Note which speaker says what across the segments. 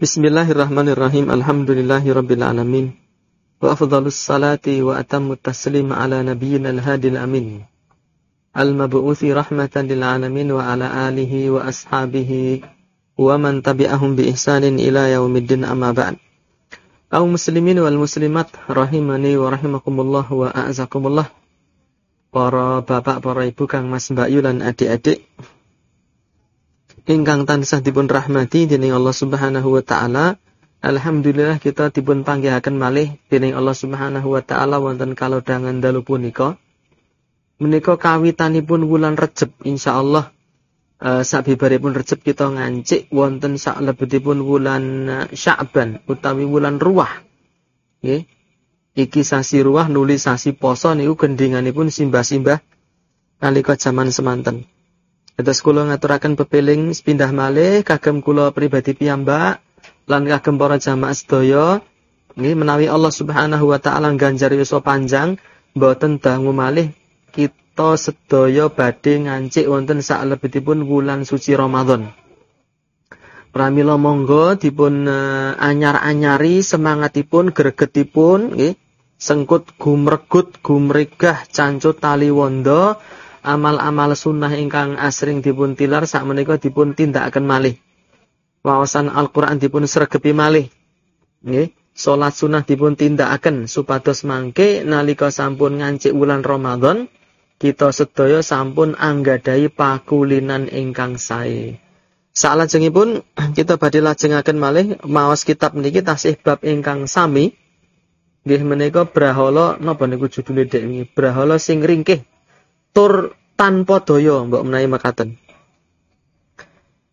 Speaker 1: Bismillahirrahmanirrahim. Alhamdulillahirabbil alamin. Wa afdhalus salati wa atammu taslim ala nabiyyina al-hadil amin. Al-mab'uthi rahmatan lil alamin wa ala alihi wa ashabihi wa man tabi'ahum bi ihsanin ila yaumiddin amma ba'd. Kaum muslimin wal muslimat rahimani wa rahimakumullah wa a'zakumullah. Para bapak, para ibu, kang mas, mbak yu lan adik-adik ingkang tansah dipun rahmati dening Allah Subhanahu wa taala. Alhamdulillah kita dipun panggihaken malih dening Allah Subhanahu wa taala wonten kalodhangan dalu punika. Menika kawitanipun wulan Recep insyaallah uh, sabibaripun Recep kita ngancik wonten saklebetipun wulan uh, Sya'ban utawi wulan Ruwah. Nggih. Iki sasi ruwah nuli sasi poso niku gendinganipun simbah-simbah nalika jaman semanten. Dados kula ngaturaken pepeling pindah malih kagem kula pribadi piyambak lan kagem para jamaah sedaya nggih menawi Allah Subhanahu wa taala ganjar yuswa panjang mboten dangu malih kita sedaya badhe ngancik wonten saklebetipun wulan suci Ramadan. Pramila monggo dipun uh, anyar-anyari semangatipun gregetipun nggih sengkut gumregut gumregah cancut tali wondo amal-amal sunnah ingkang asring dipun tilar sak dipun tindakaken malih. Wawasan Al-Qur'an dipun sregepi malih. Nggih, salat sunnah dipun tindakaken supados mangke nalika sampun ngancik wulan Ramadan kita sedaya sampun anggadai pakulinan ingkang sae. Salajengipun kita badhe lajengaken malih maos kitab niki tasih bab ingkang sami. Nggih menika brahala napa niku judule dek? Brahala sing ringkih tur tanpa daya mbok menawi makaten.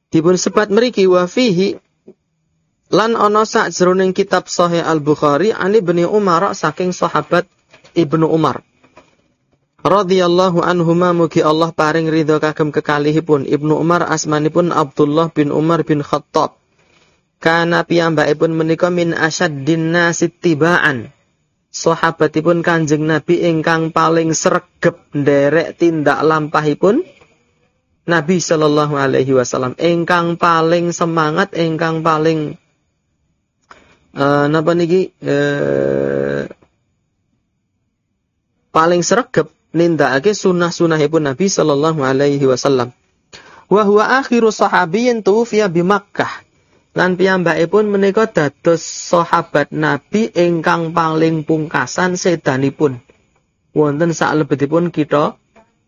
Speaker 1: Dipun sebat mriki wa fihi lan ana sakjroning kitab Sahih Al-Bukhari Ali bin Umar saking sahabat Ibnu Umar. Radhiyallahu anhuma mugi Allah paring ridho kagem kekalihipun. Ibnu Umar asmanipun Abdullah bin Umar bin Khattab. Kana piyambakipun menika min asyaddin nasit tibaan sahabatipun Kanjeng Nabi ingkang paling sregep nderek tindak lampahipun Nabi Shallallahu alaihi wasallam. Ingkang paling semangat ingkang paling uh, napa niki uh, paling sregep nindakake sunah-sunahipun Nabi Shallallahu alaihi wasallam. Wa huwa akhiru sahabiyyin tuwfiya bi Makkah Lan piyambakipun menika dados sahabat Nabi ingkang paling pungkasan sedanipun. Wonten salebetipun kita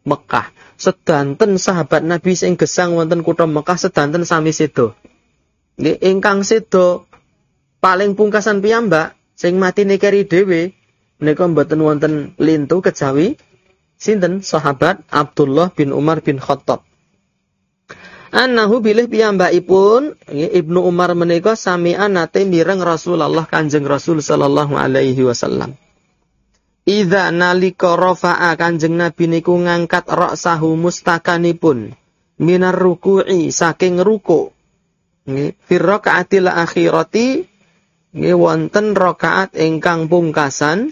Speaker 1: Mekah. Sedanten sahabat Nabi sing gesang wonten kutha Mekah sedanten sami sedo. Nggih ingkang sedo paling pungkasan piyambak sing mati nikeri dhewe menika mboten wonten lintu kejawi sinten sahabat Abdullah bin Umar bin Khattab annahu bilih piyambakipun Ibnu Umar menika sami'an nate mireng Rasulullah Kanjeng Rasul sallallahu alaihi wasallam. Idza nalika rafa'a Kanjeng Nabi niku ngangkat ra'sahu mustakanipun minar ruku'i saking ruku. Nggih, fi rakaatil akhirati nggih wonten rakaat ingkang pungkasan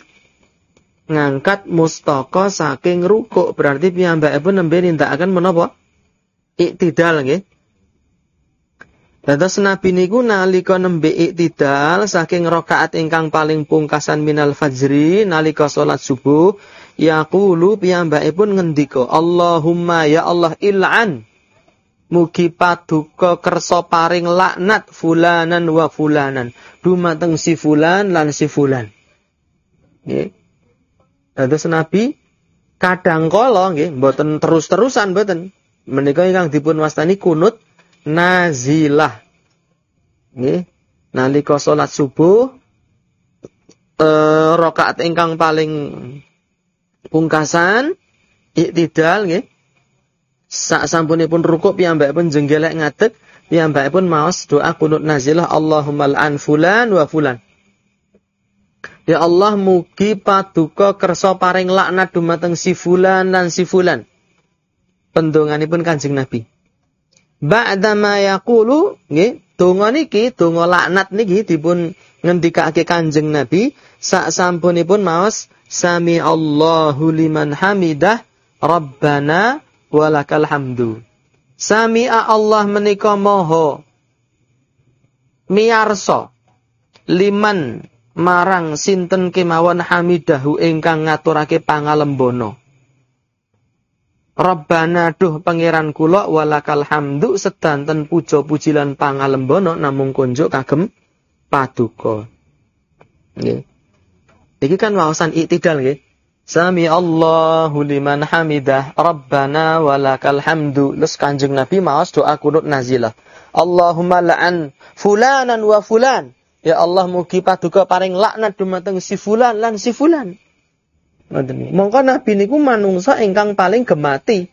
Speaker 1: ngangkat mustaka saking ruku berarti piyambakipun nembe nindakaken menapa? Iktidal nggih. Dados Nabi niku nalika nembe iktidal saking rakaat ingkang paling pungkasan minal fajri nalika salat subuh yaqulu piyambakipun ngendika Allahumma ya Allah il'an mugi paduka kersa paring laknat fulanan wa fulanan. Dumateng si fulan lan si fulan. Nggih. Dados Nabi kadang kala nggih mboten terus-terusan mboten menika ingkang dipun wastani kunut nazilah. Nggih, nalika salat subuh eh rakaat ingkang paling pungkasan iktidal nggih. Sak sampunipun rukuk piyambakipun jenggelek ngadeg, piyambakipun maos doa kunut nazilah Allahumma an fulan wa fulan. Ya Allah mugi paduka kersa paring laknat dumateng si fulan dan si fulan pendonganipun Kanjeng Nabi. Ba'da ma yaqulu nggih, donga niki, donga laknat niki dipun ngendikake Kanjeng Nabi sak sampunipun maos sami Allahu liman hamidah Rabbana walakal hamdu. Sami'a Allah menika moho miarso liman marang sinten kemawon hamidahu ingkang ngaturake pangalembono. Rabbana duh pangeran kula walakal hamdu sedanten puja pujilan pangalembono namung kunjuk kagem paduka. Nggih. Iki kan wawasan iktidal nggih. Sami Allahu liman hamidah Rabbana walakal hamdu. Terus Kanjeng Nabi maos doa kunut nazilah. Allahumma la'an fulanan wa fulan. Ya Allah mugi paduka paring laknat dumateng si fulan lan si fulan. Ngoten Mongko Nabi niku manungsa ingkang paling gemati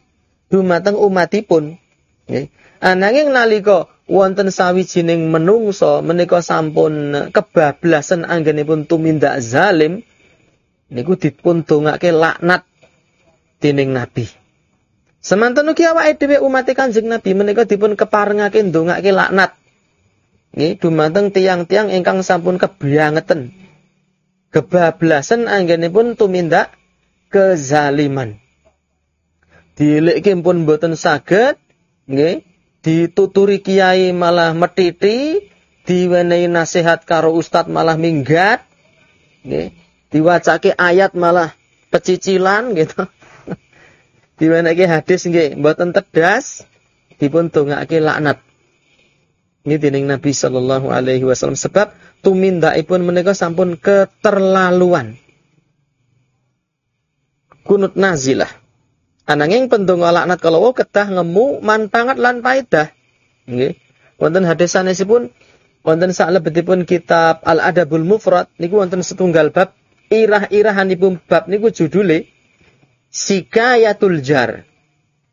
Speaker 1: dumateng umatipun. Nggih. Ananging nalika wonten sawijining menungso menika sampun kebablasan anggenipun tumindak zalim niku dipun dongake laknat dening Nabi. Semanten ugi awake dhewe umat Kanjeng Nabi menika dipun keparengake ndongake laknat. Nggih, dumateng tiang-tiang ingkang sampun kebriangeten kebablasan anggenipun tumindak kezaliman. Dileke pun boten saged nggih, dituturi kiai malah metiti, diwenehi nasihat karo ustad malah minggat, nggih. Diwacake ayat malah pecicilan gitu. Diwenehke hadis nggih mboten tedas, dipun dongake laknat. Ini dening Nabi sallallahu alaihi wasallam sebab tumindakipun menika sampun keterlaluan. Kunut nazilah. Ananging pendonga laknat kalau ketah ngemu manpangat lan paedah. Nggih. Wonten hadis sanesipun wonten salebetipun kitab Al Adabul Mufrad niku wonten setunggal bab irah-irahanipun bab niku judule Sikayatul Jar.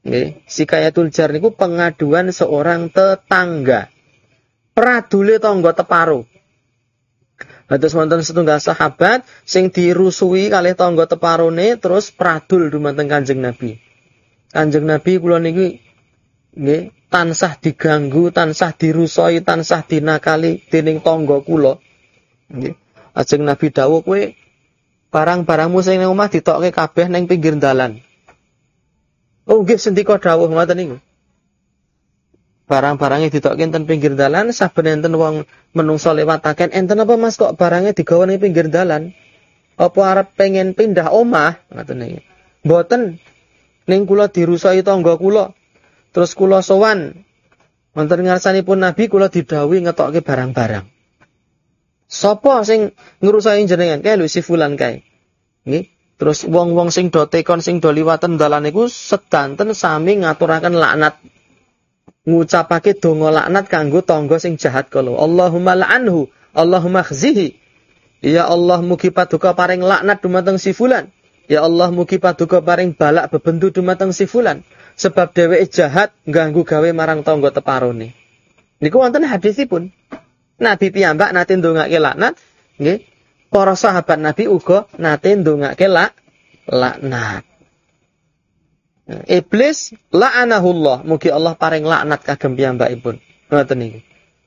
Speaker 1: Nggih, Sikayatul Jar niku pengaduan seorang tetangga pradule tangga teparo. Hados wonten setunggal sahabat sing dirusui kalih tangga teparone terus pradul dumateng Kanjeng Nabi. Kanjeng Nabi kula niki nggih tansah diganggu, tansah dirusoi, tansah dinakali dening tangga kula. Nggih. Ajeng Nabi dawuh kowe barang-barangmu sing ning omah ditokke kabeh ning pinggir dalan. Oh nggih sendika dawuh ngoten niku barang-barangnya ditokke enten pinggir dalan saben enten wong menungso lewataken enten apa Mas? Kok barangnya digawa ning pinggir dalan? Apa arep pengen pindah omah? Ngoten niki mboten. Ning kula dirusai tangga kula. Terus kula sowan. Wonten ngarsanipun Nabi kula didhawuhi ngetokke barang-barang. Sopo sing ngrusai jenengan? Kae lho si fulan kae. Nggih. Terus wong-wong sing do tekon sing do liwaten dalan niku sedanten sami ngaturaken laknat ngucapake donga laknat kanggo tangga sing jahat kala. Allahumma la'anhu, Allahumma khzihi. Ya Allah mugi paduka paring laknat dumateng si fulan. Ya Allah mugi paduka paring balak bebendu dumateng si fulan. Sebab dheweke jahat ganggu gawe marang tangga teparone. Niku wonten hadisipun. Nabi piyambak nate ndongake laknat, nggih. Para sahabat Nabi uga nate ndongake lak laknat. Iblis la'anahullah, mugi Allah paring laknat kagem piyambakipun. Ngoten niki.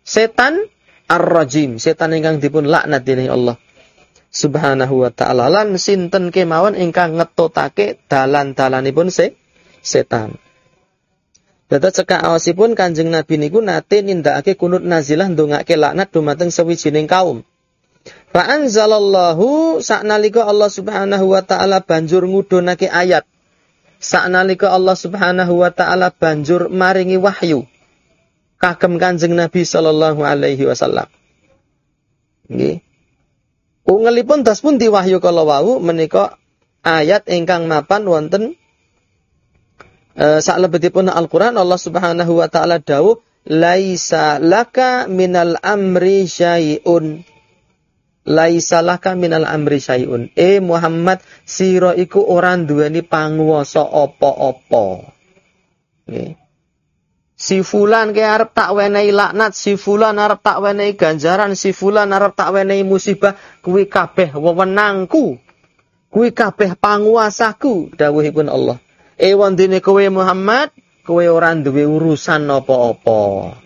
Speaker 1: Setan ar-rajim, setan ingkang dipun laknat dening Allah. Subhanahu wa ta'ala lan sinten kemawon ingkang ngetotake dalan-dalanipun se setan. Dados cekak awasipun Kanjeng Nabi niku nate nindakake kunut nazilah ndongake laknat dumateng sawijining kaum. Fa anzalallahu saknalika Allah Subhanahu wa taala banjur ngudhunake ayat Saknalika Allah Subhanahu wa taala banjur maringi wahyu kagem Kanjeng Nabi sallallahu alaihi wasallam. Nggih. Ungelipun das pun diwahyu kala wau menika ayat ingkang mapan wonten e, saklebetipun Al-Qur'an Allah Subhanahu wa taala dawuh laisa laka minal amri syai'un laisalaka minal amri syai'un. Eh Muhammad sira iku ora duweni panguwasa apa-apa. Nggih. Si fulan ke arep tak wenehi laknat, si fulan arep tak wenehi ganjaran, si fulan arep tak wenehi musibah, kuwi kabeh wewenangku. Kuwi kabeh panguasaku dawuhipun Allah. Eh wondene kowe Muhammad, kowe ora duwe urusan apa-apa.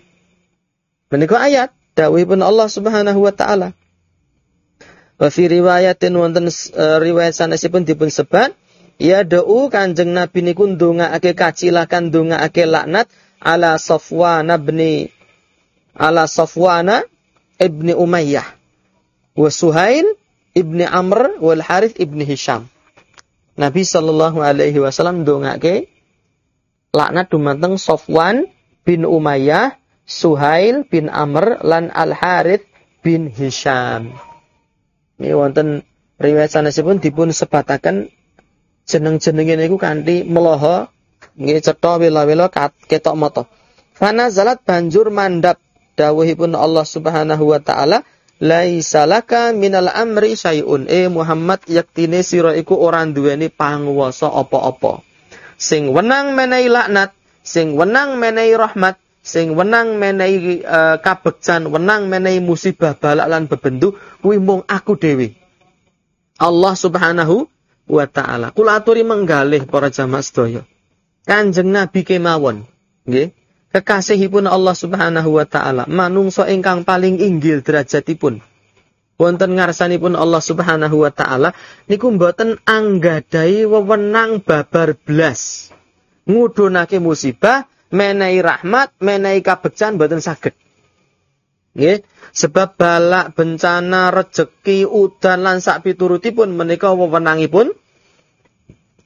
Speaker 1: Menika ayat dawuhipun Allah Subhanahu wa taala. Wa fi riwayatin wonten uh, riwayat sanesipun dipun sebat ya do'u Kanjeng Nabi niku ndongaake kacilakan ndongaake laknat ala Safwan bin ala Safwana ibni Umayyah wa Suhail ibni Amr wal Harith ibni Hisham. Nabi sallallahu alaihi wasallam dongake laknat dumateng Sofwan bin Umayyah, Suhail bin Amr lan Al Harith bin Hisham. Ini wonten riwayat sanesipun dipun sebataken jeneng-jenenge niku kanthi meloho nggih cetha wela-wela ketok mata. Fana zalat banjur mandap dawuhipun Allah Subhanahu wa taala laisa laka minal amri syai'un eh Muhammad yaktine sira iku ora duweni panguwasa apa-apa sing wenang menehi laknat sing wenang menehi rahmat sing wenang menehi uh, wenang menehi musibah balak lan bebendu kuwi mung aku dhewe. Allah Subhanahu wa taala. Kula aturi menggalih para jamaah sedaya. Kanjeng Nabi kemawon nggih. Kekasihipun Allah Subhanahu wa taala, manungso ingkang paling inggil derajatipun. Wonten ngarsanipun Allah Subhanahu wa taala. Niku mboten anggadai wewenang babar blas. Ngudunake musibah, menehi rahmat, menehi kabegjan mboten saged. Nggih, sebab balak, bencana, rejeki, udan lan sak piturutipun menika wewenangipun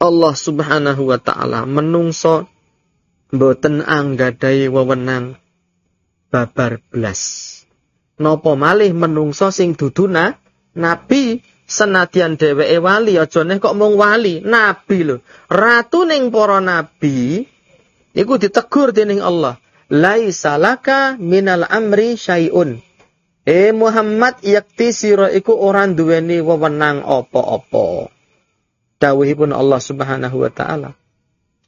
Speaker 1: Allah Subhanahu wa taala. Menungso mboten anggadai wewenang babar blas. Nopo malih menungso sing duduna nabi senadyan dheweke wali aja kok mung wali, nabi lho. Ratu ning para nabi iku ditegur dening Allah. Laisa laka minal amri syai'un. Eh Muhammad yakti sira iku ora duweni wewenang apa-apa. Dawuhipun Allah Subhanahu wa taala.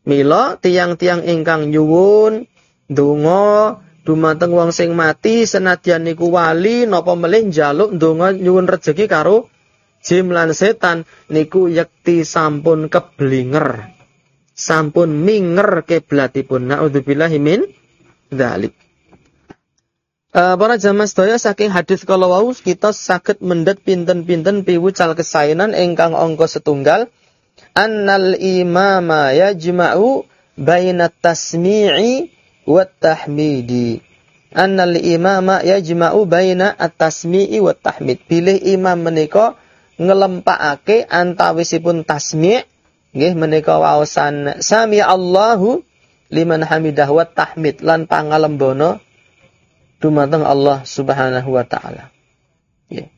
Speaker 1: Mila tiang-tiang ingkang nyuwun donga dumateng wong sing mati senadyan niku wali napa melih njaluk donga nyuwun rejeki karo jin lan setan niku yekti sampun keblinger. Sampun minger kiblatipun. Nauzubillahi min dzalik. Uh, para jamaah sedaya saking hadis kalau wau kita sakit mendet pinten-pinten piwucal kesainan ingkang angka setunggal annal imama yajma'u baina tasmi'i wa tahmidi. Annal imama yajma'u baina at-tasmi'i wa tahmid. Pilih imam menika ngelempakake antawisipun tasmi' nggih menika waosan sami Allahu liman hamidah wa tahmid lan pangalembono dumateng Allah Subhanahu wa taala. Nggih.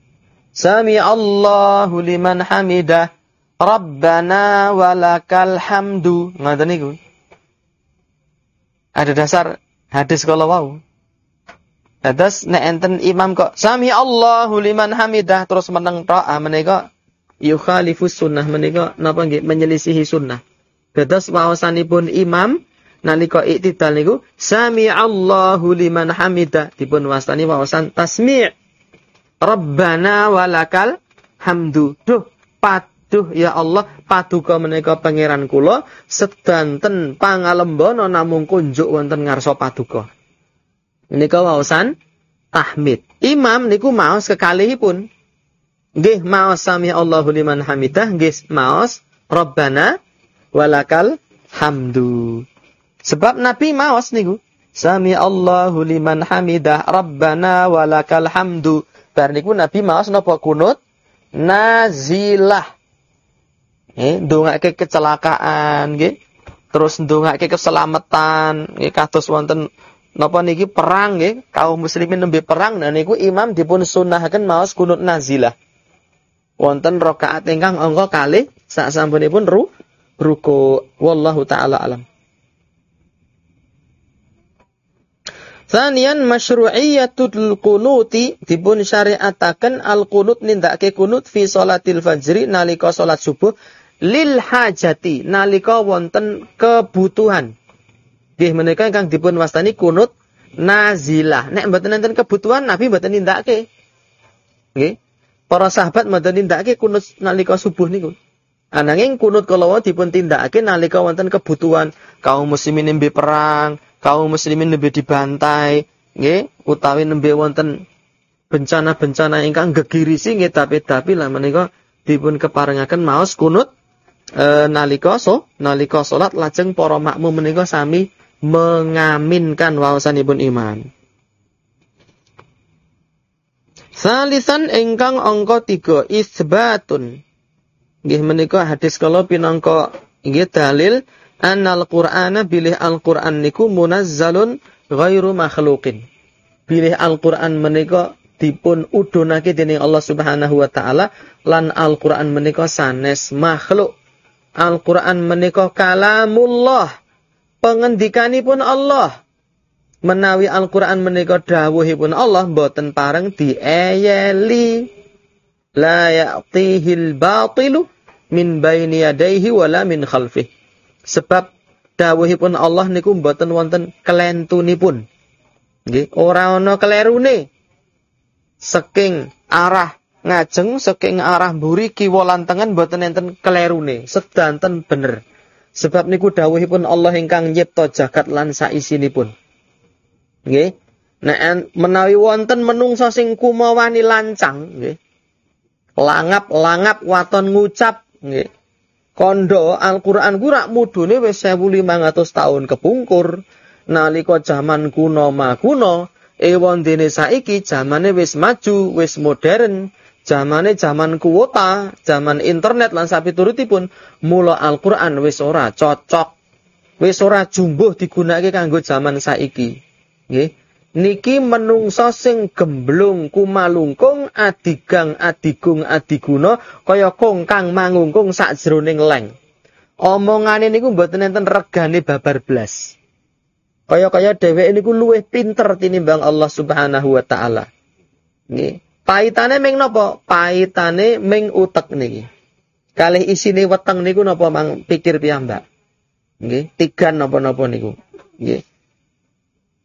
Speaker 1: Sami Allahu liman hamidah Rabbana walakal hamdu. Ngoten niku. Ada dasar hadis kalau wau. Terus nek enten imam kok sami Allahu liman hamidah terus meneng tok ah, menika yukhalifus sunnah menika napa nggih menyelisihi sunnah. Terus waosanipun imam nalika iktidal niku sami Allahu liman hamidah dipun wastani waosan tasmi' Rabbana walakal hamdu. Duh, pat Duh ya Allah paduka menika pangeran kula sedanten pangalembono namung kunjuk wonten ngarsa paduka. Menika waosan tahmid. Imam niku maos kekalihipun. Nggih maos sami Allahu liman hamidah, nggih maos Rabbana walakal hamdu. Sebab Nabi maos niku Sami Allahu liman hamidah Rabbana walakal hamdu. Bar niku Nabi maos napa kunut? Nazilah eh ndongake kecelakaan nggih terus ndongake keselamatan nggih kados wonten napa niki perang nggih kaum muslimin nembe perang nah niku imam dipun sunnahkan maos kunut nazilah wonten rakaat ingkang angka kalih sak sampunipun ru ruku wallahu taala alam Sanian masyru'iyatul kunuti dipun syariataken al kunut nindakake kunut fi salatil fajri nalika salat subuh lil hajati nalika wonten kebutuhan. Nggih menika ingkang dipun wastani kunut nazilah. Nek mboten enten kebutuhan Nabi mboten nindakake. Nggih. Para sahabat mboten nindakake kunut nalika subuh niku. Ananging kunut kala dipun tindakake nalika wonten kebutuhan kaum muslimin nembe perang, kaum muslimin nembe dibantai, nggih, utawi nembe wonten bencana-bencana ingkang gegirisi nggih tapi-tapi lah menika dipun keparengaken maos kunut e, nalika so nalika salat lajeng para makmum menika sami mengaminkan waosanipun iman. Salisan ingkang angka tiga isbatun. Nggih menika hadis kala pinangka nggih dalil annal Qur'ana bilih Al-Qur'an niku munazzalun ghairu makhluqin. Bilih Al-Qur'an menika dipun udunake dening Allah Subhanahu wa taala lan Al-Qur'an menika sanes makhluk. Al-Qur'an menika kalamullah. Pengendikanipun Allah menawi Al-Qur'an menika dawuhipun Allah boten pareng dieyeli. La ya'tihil batilu min baini yadayhi wala min khalfih. Sebab dawuhipun Allah niku boten wonten kelentunipun. Nggih ora ana kelerune. Saking arah ngajeng saking arah mburi kiwa lan tengen boten enten kelerune. Sedanten bener. Sebab niku dawuhipun Allah ingkang nyipta jagat lan saisinipun Nggih. Nek menawi wonten menungsa sing kumawani lancang nggih. Langap-langap waton ngucap nggih. Kondo Al-Qur'an ku rak mudune wis 1500 tahun kepungkur. Nalika jaman kuno ma kuno, ewon dene saiki zamane wis maju, wis modern, zamane zaman kuota, zaman internet lan sapi turutipun, mula Al-Qur'an wis ora cocok. Wis ora jumbuh digunakake kanggo zaman saiki. Nggih. Niki menungso sing gemblung kumalungkung adigang adigung adiguna kaya kongkang mangungkung sakjroning leng. Omongane niku mboten enten regane babar blas. Kaya-kaya dheweke niku luwih pinter tinimbang Allah Subhanahu wa taala. Nggih. Paitane ming napa? Paitane ming utek niki. Kalih isine weteng niku napa mang pikir piyambak. Nggih, tigan napa-napa niku. Nggih.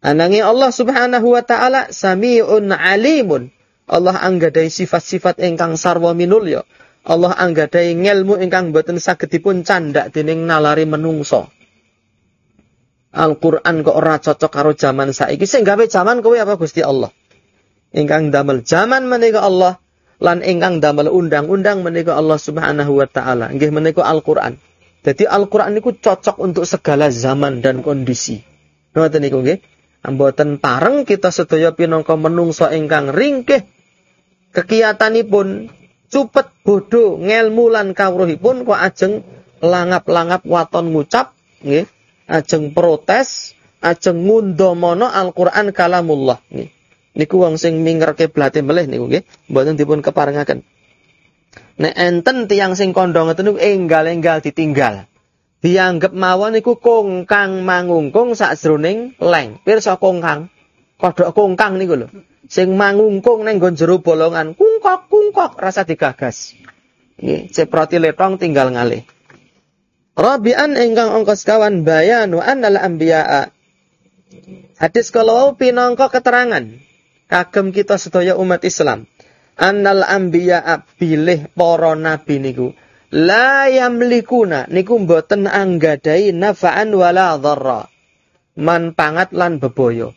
Speaker 1: Anangi Allah Subhanahu wa taala samiun alimun. Allah anggadai sifat-sifat ingkang sarwa minulya. Allah anggadai ngelmu ingkang boten saged dipun candak dening nalari menungso. Al-Qur'an kok ora cocok karo zaman saiki sing gawe zaman kowe apa Gusti Allah. Ingkang damel zaman menika Allah lan ingkang damel undang-undang menika Allah Subhanahu wa taala. Nggih menika Al-Qur'an. Jadi Al-Qur'an cocok untuk segala zaman dan kondisi. Ngoten niku nggih. Amboten pareng kita sedaya pinangka menungso ingkang ringkih kekiatanipun cupet bodho ngelmu lan kawruhipun kok ajeng langap-langap waton ngucap nggih ajeng protes ajeng ngundomana Al-Qur'an kalamullah nggih. Niku wong sing mingerke blate melih niku nggih. Mboten dipun keparengaken. Nek enten tiyang sing kandha ngoten niku enggal-enggal ditinggal dianggap mawon iku kongkang mangungkung sakjroning leng. Pirsa kongkang. Kodhok kongkang niku lho. Sing mangungkung ning nggon jero bolongan, kungkok kungkok rasa digagas. Nggih, ceproti letong tinggal ngalih. Rabi'an ingkang angka sekawan bayanu annal anbiya'a. Hadis kalau pinangka keterangan kagem kita sedaya umat Islam. Annal anbiya'a bilih para nabi niku la yamlikuna. Niku mboten anggadai nafa'an wala dharra. Manpangat lan beboyo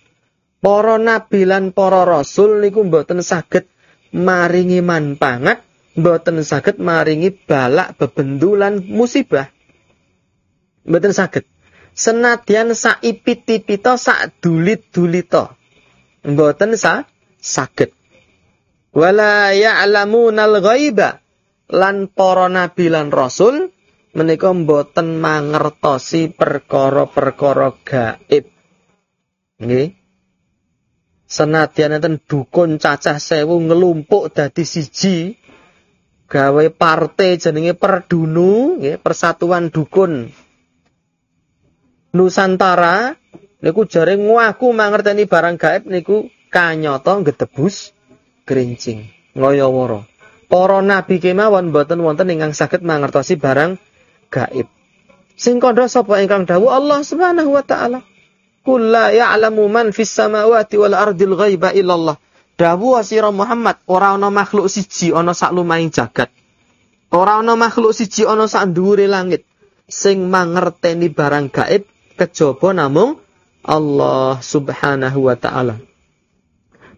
Speaker 1: para nabi lan para rasul niku mboten saged maringi manpangat mboten saged maringi balak bebendulan musibah. Mboten saged. Senadyan saipit-ipita sak dulit-dulita mboten sa saged. Wala ya'lamunal ghaiba lan para nabi lan rasul menika mboten mangertosi perkara-perkara gaib. Nggih. Senadyan enten dukun cacah sewu ngelumpuk dadi siji gawe partai jenenge Perdunu, nggih, Persatuan Dukun Nusantara niku jare ngaku mangerteni barang gaib niku kanyata gedebus gerincing ngoyoworo para nabi kemawon boten wonten ingkang saged mangertosi barang gaib. Sing kandha sapa ingkang dawuh Allah Subhanahu wa taala. Qul la ya'lamu man fis samawati wal ardil ghaiba illallah. Dawuh sira Muhammad, ora ana makhluk siji ana sak lumahing jagat. Ora ana makhluk siji ana sak dhuwure langit sing mangerteni barang gaib kejaba namung Allah Subhanahu wa taala.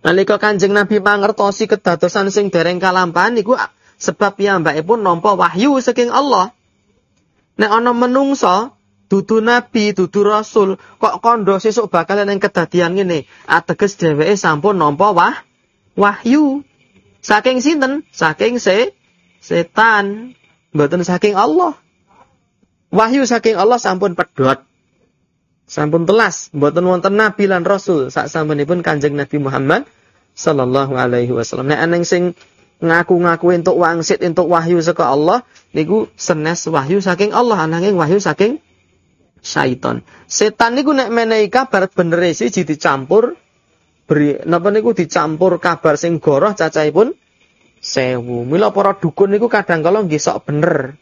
Speaker 1: Nalika Kanjeng Nabi mangertosi kedadosan sing dereng kalampahan niku sebab pun nampa wahyu saking Allah. Nek ana menungso dudu nabi, dudu rasul, kok kondo sesuk bakal ning kedadian ngene, ateges dheweke sampun nampa wah wahyu. Saking sinten? Saking se setan. Mboten saking Allah. Wahyu saking Allah sampun pedot. Sampun telas, mboten wonten nabi lan rasul sak sampunipun Kanjeng Nabi Muhammad sallallahu alaihi wasallam. Nek aneng sing ngaku-ngaku entuk wangsit entuk wahyu saka Allah niku senes wahyu saking Allah ananging wahyu saking syaiton. Setan niku nek menehi kabar bener siji dicampur beri napa niku dicampur kabar sing goroh cacahipun sewu. Mila para dukun niku kadang kala nggih sok bener.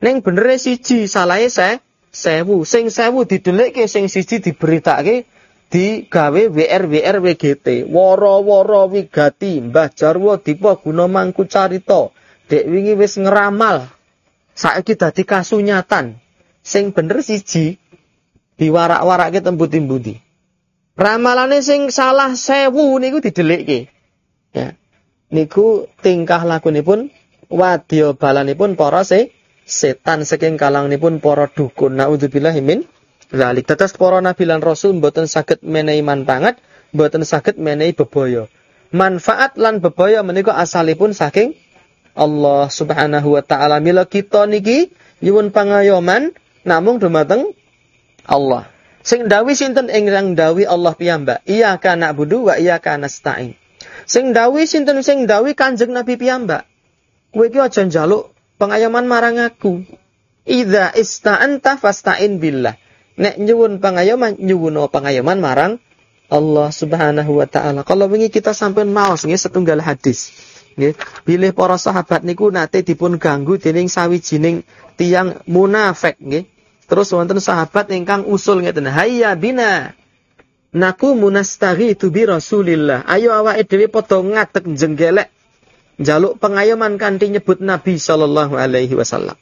Speaker 1: Ning bener siji, salahe se sewu. Sing sewu didelikke sing siji diberitake digawe WR WR WGT. Woro-woro wigati Mbah Jarwo Dipa guna mangku carita. Dek wingi wis ngeramal. Saiki dadi kasunyatan. Sing bener siji diwarak-warake tembuti-tembuti. Ramalane sing salah sewu niku didelikke. Ya. Niku tingkah lakunipun wadya balanipun para se setan saking kalanganipun para dukun. Nauzubillahi min zalik. Tetes para nabi lan rasul mboten saged menehi manfaat, mboten saged menehi bebaya. Manfaat lan bebaya menika asalipun saking Allah Subhanahu wa taala. Mila kita niki nyuwun pangayoman namung dumateng Allah. Sing dawi sinten ingkang dawi Allah piyambak. Iya kana budu wa iya kana stain. Sing dawi sinten sing dawi Kanjeng Nabi piyambak. Kowe iki aja njaluk pengayoman marang aku. Idza ista'anta fasta'in billah. Nek nyuwun pengayoman nyuwun pengayoman marang Allah Subhanahu wa taala. Kalau wingi kita sampai maos nggih setunggal hadis. Nggih, bilih para sahabat niku nate dipun ganggu dening sawijining tiang munafik nggih. Terus wonten sahabat ingkang usul ngeten, "Hayya bina naku munastaghi tu bi Rasulillah." Ayo awake dhewe padha ngatek jenggelek jaluk pengayoman kanthi nyebut Nabi sallallahu alaihi wasallam.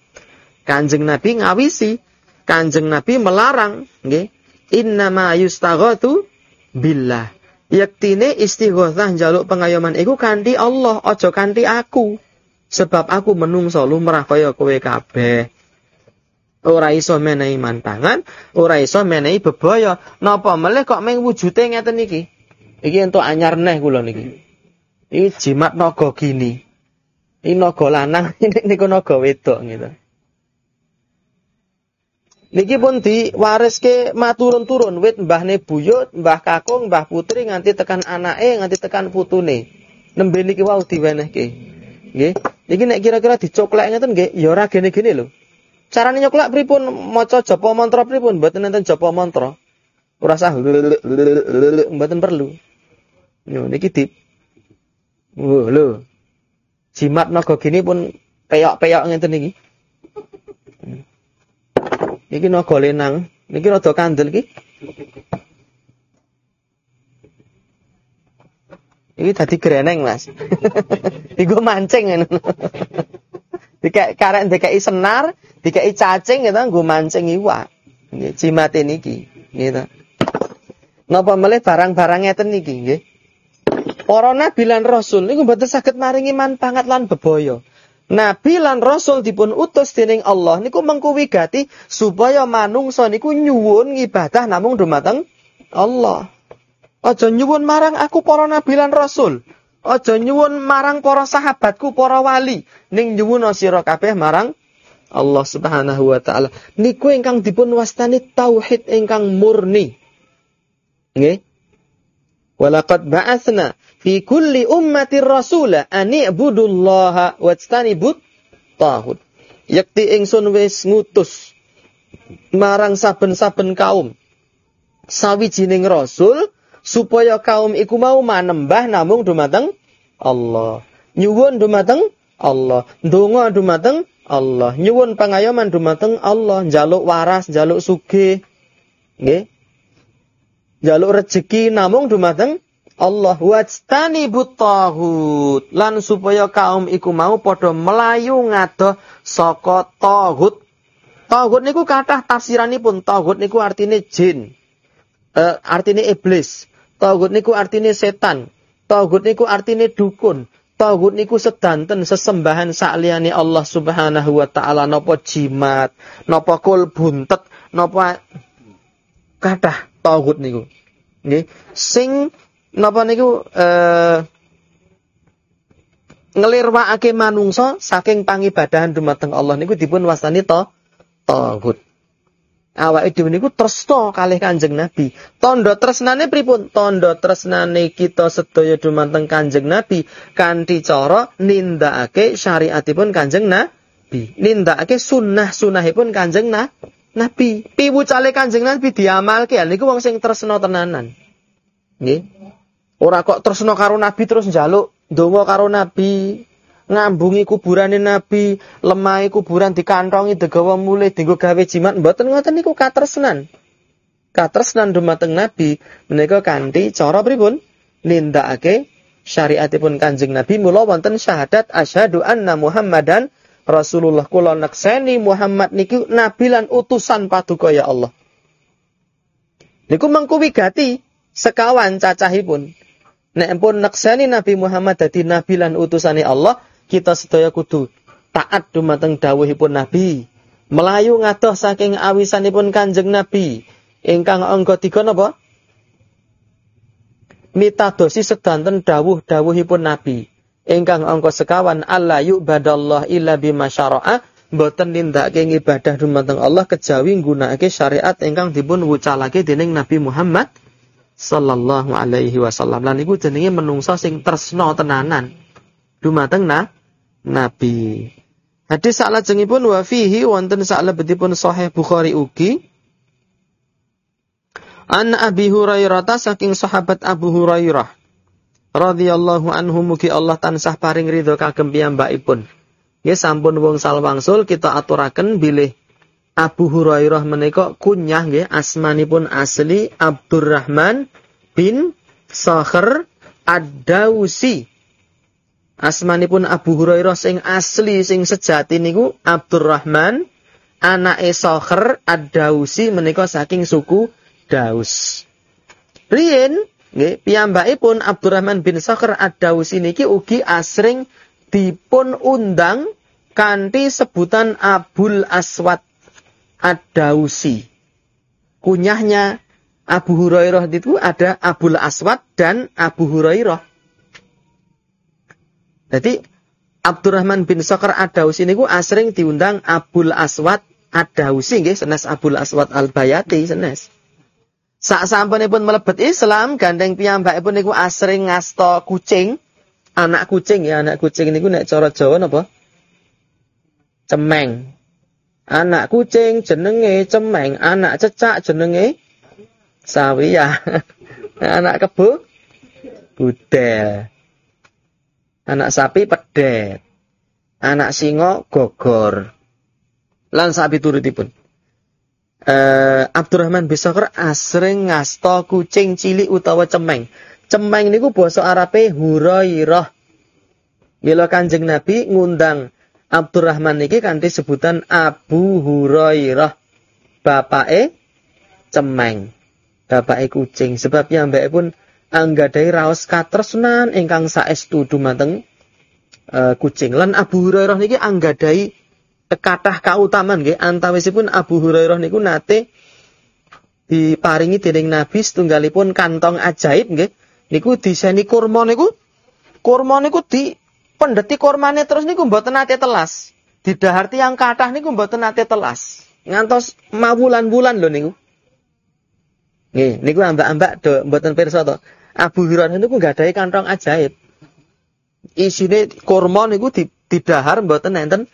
Speaker 1: Kanjeng Nabi ngawisi, Kanjeng Nabi melarang, nggih. Innama yustaghatu billah. Yaktine istighothah jaluk pengayoman iku kanthi Allah, aja kanthi aku. Sebab aku menungso lumrah kaya kowe kabeh. Ora iso menehi mantangan, ora iso menehi bebaya. Napa melih kok meng wujute ngeten iki? Iki entuk anyar neh kula niki. Iki jimat naga gini. Ini naga lanang, ini niku naga wedok gitu. Niki pun diwariske maturun-turun wit mbahne buyut, mbah kakung, mbah putri nganti tekan anake, nganti tekan putune. Nembe niki wau diwenehke. Nggih. Niki nek kira-kira dicoklek ngeten nggih, ya ora gene-gene lho. Carane nyoklak pripun maca japa mantra pripun mboten enten japa mantra. Ora usah mboten perlu. Niki di Wo lho. Jimat naga gini pun peyok-peyok ngeten niki. Iki naga lenang, niki rada kandel iki. Iki tadi greneng, Mas. Iku mancing ngono. Dikek karek dikai senar, dikai cacing gitu nggo mancing iwak. Nggih, cimate niki, gitu. Napa melih barang-barang ngeten niki nggih. Para nabi lan rasul niku mboten saged maringi manfaat lan bebaya. Nabi lan rasul dipun utus dening Allah niku mengku wigati supaya manungsa niku nyuwun ngibadah namung dumateng Allah. Aja nyuwun marang aku para nabi lan rasul. Aja nyuwun marang para sahabatku, para wali, ning nyuwun sira kabeh marang Allah Subhanahu wa taala. Niku ingkang dipun wastani tauhid ingkang murni. Nggih. Walaqad ba'atsna fi kulli ummatir rasula an i'budullaha wajtanibut tahud. Yakti ingsun wis ngutus marang saben-saben kaum sawijining rasul supaya kaum iku mau manembah namung dumateng Allah. Nyuwun dumateng Allah. Ndonga dumateng Allah. Nyuwun pangayoman dumateng Allah. Jaluk waras, jaluk sugih. Nggih. Jaluk rezeki namung dumateng Allah wajtani butahut lan supaya kaum iku mau padha melayu ngadoh saka tagut. Tagut niku kathah tafsiranipun. Tagut niku artine jin. Uh, artine iblis. Tauhid niku artine setan. Tauhid niku artine dukun. Tauhid niku sedanten sesembahan sakliyane Allah Subhanahu wa taala napa jimat, napa kul buntet, napa kathah tauhid niku. Nggih. Sing napa niku eh ngelirwakake manungsa saking pangibadahan dumateng Allah niku dipun wastani to tauhid. Awake dhewe niku tresna kalih Kanjeng Nabi. Tondo tresnane pripun? Tondo tresnane kita sedaya dumateng Kanjeng Nabi kanthi cara nindakake syariatipun Kanjeng Nabi. Nindakake sunnah-sunnahipun Kanjeng Nabi. Nabi, piwucale Kanjeng Nabi diamalke niku wong sing tresna tenanan. Nggih. Ora kok tresna karo Nabi terus njaluk donga karo Nabi, ngambungi kuburane Nabi, lemai kuburan dikantongi degawa mulih dienggo gawe jimat, mboten ngoten niku katresnan. Katresnan dumateng Nabi menika kanthi cara pripun? Nindakake syariatipun Kanjeng Nabi mula wonten syahadat asyhadu anna Muhammadan Rasulullah kula nakseni Muhammad niki nabi lan utusan paduka ya Allah. Niku mengku wigati sekawan cacahipun. Nek pun nakseni Nabi Muhammad dadi nabi lan utusane Allah, kita sedaya kudu taat dumateng dawuhipun Nabi. Melayu ngadoh saking awisanipun Kanjeng Nabi ingkang angka 3 napa? Mitadosi sedanten dawuh-dawuhipun Nabi. Ingkang angka sekawan Allah yu'badallah illa bima syara'a boten nindakake ibadah dumateng Allah kejawi nggunakake syariat ingkang dipun wucalake dening Nabi Muhammad sallallahu alaihi wasallam. Lan iku jenenge menungsa sing tresna tenanan dumateng na Nabi. Hadis salajengipun wa fihi wonten salebetipun sahih Bukhari ugi An Abi Hurairah saking sahabat Abu Hurairah radhiyallahu anhu mugi Allah tansah paring ridho kagem piyambakipun. Nggih sampun wong salwangsul kita aturaken bilih Abu Hurairah menika kunyah nggih asmanipun asli Abdurrahman bin Sakhr Ad-Dausi. Asmanipun Abu Hurairah sing asli sing sejati niku Abdurrahman anake Sakhr Ad-Dausi menika saking suku Daus. Riyen nggih piyambakipun Abdurrahman bin Sakhr Ad-Dausi niki ugi asring dipun undang kanthi sebutan Abul Aswad Ad-Dausi. Kunyahnya Abu Hurairah itu ada Abul Aswad dan Abu Hurairah. Jadi Abdurrahman bin Sakar Ad-Dausi niku asring diundang Abul Aswad Ad-Dausi nggih senes Abul Aswad Al-Bayati senes. Sak sampunipun mlebet Islam gandeng piyambakipun niku asring ngasta kucing, anak kucing ya anak kucing niku nek cara Jawa napa? Cemeng. Anak kucing jenenge cemeng, anak cecak jenenge sawiya. anak kebo budel. Anak sapi pedet. Anak singo gogor. Lan sapi turutipun. Eh Abdurrahman bin Sakhr asring ngasta kucing cilik utawa cemeng. Cemeng niku basa Arabe Hurairah. Mila Kanjeng Nabi ngundang Abdurrahman niki kanthi sebutan Abu Hurairah. Bapake cemeng. Bapake kucing. Sebab mbak pun anggadai raos katresnan ingkang saestu dumateng uh, kucing. Lan Abu Hurairah niki anggadai kathah kautaman nggih antawisipun Abu Hurairah niku nate diparingi dening Nabi setunggalipun kantong ajaib nggih. Niku diseni kurma niku kurma niku di pendeti kormane terus niku mboten nate telas. Didahar yang kathah niku mboten nate telas. Ngantos mawulan-wulan lho niku. Nggih, niku ambak-ambak do mboten pirsa to. Abu Hurairah niku gadahi kantong ajaib. Isine kurma niku didahar mboten enten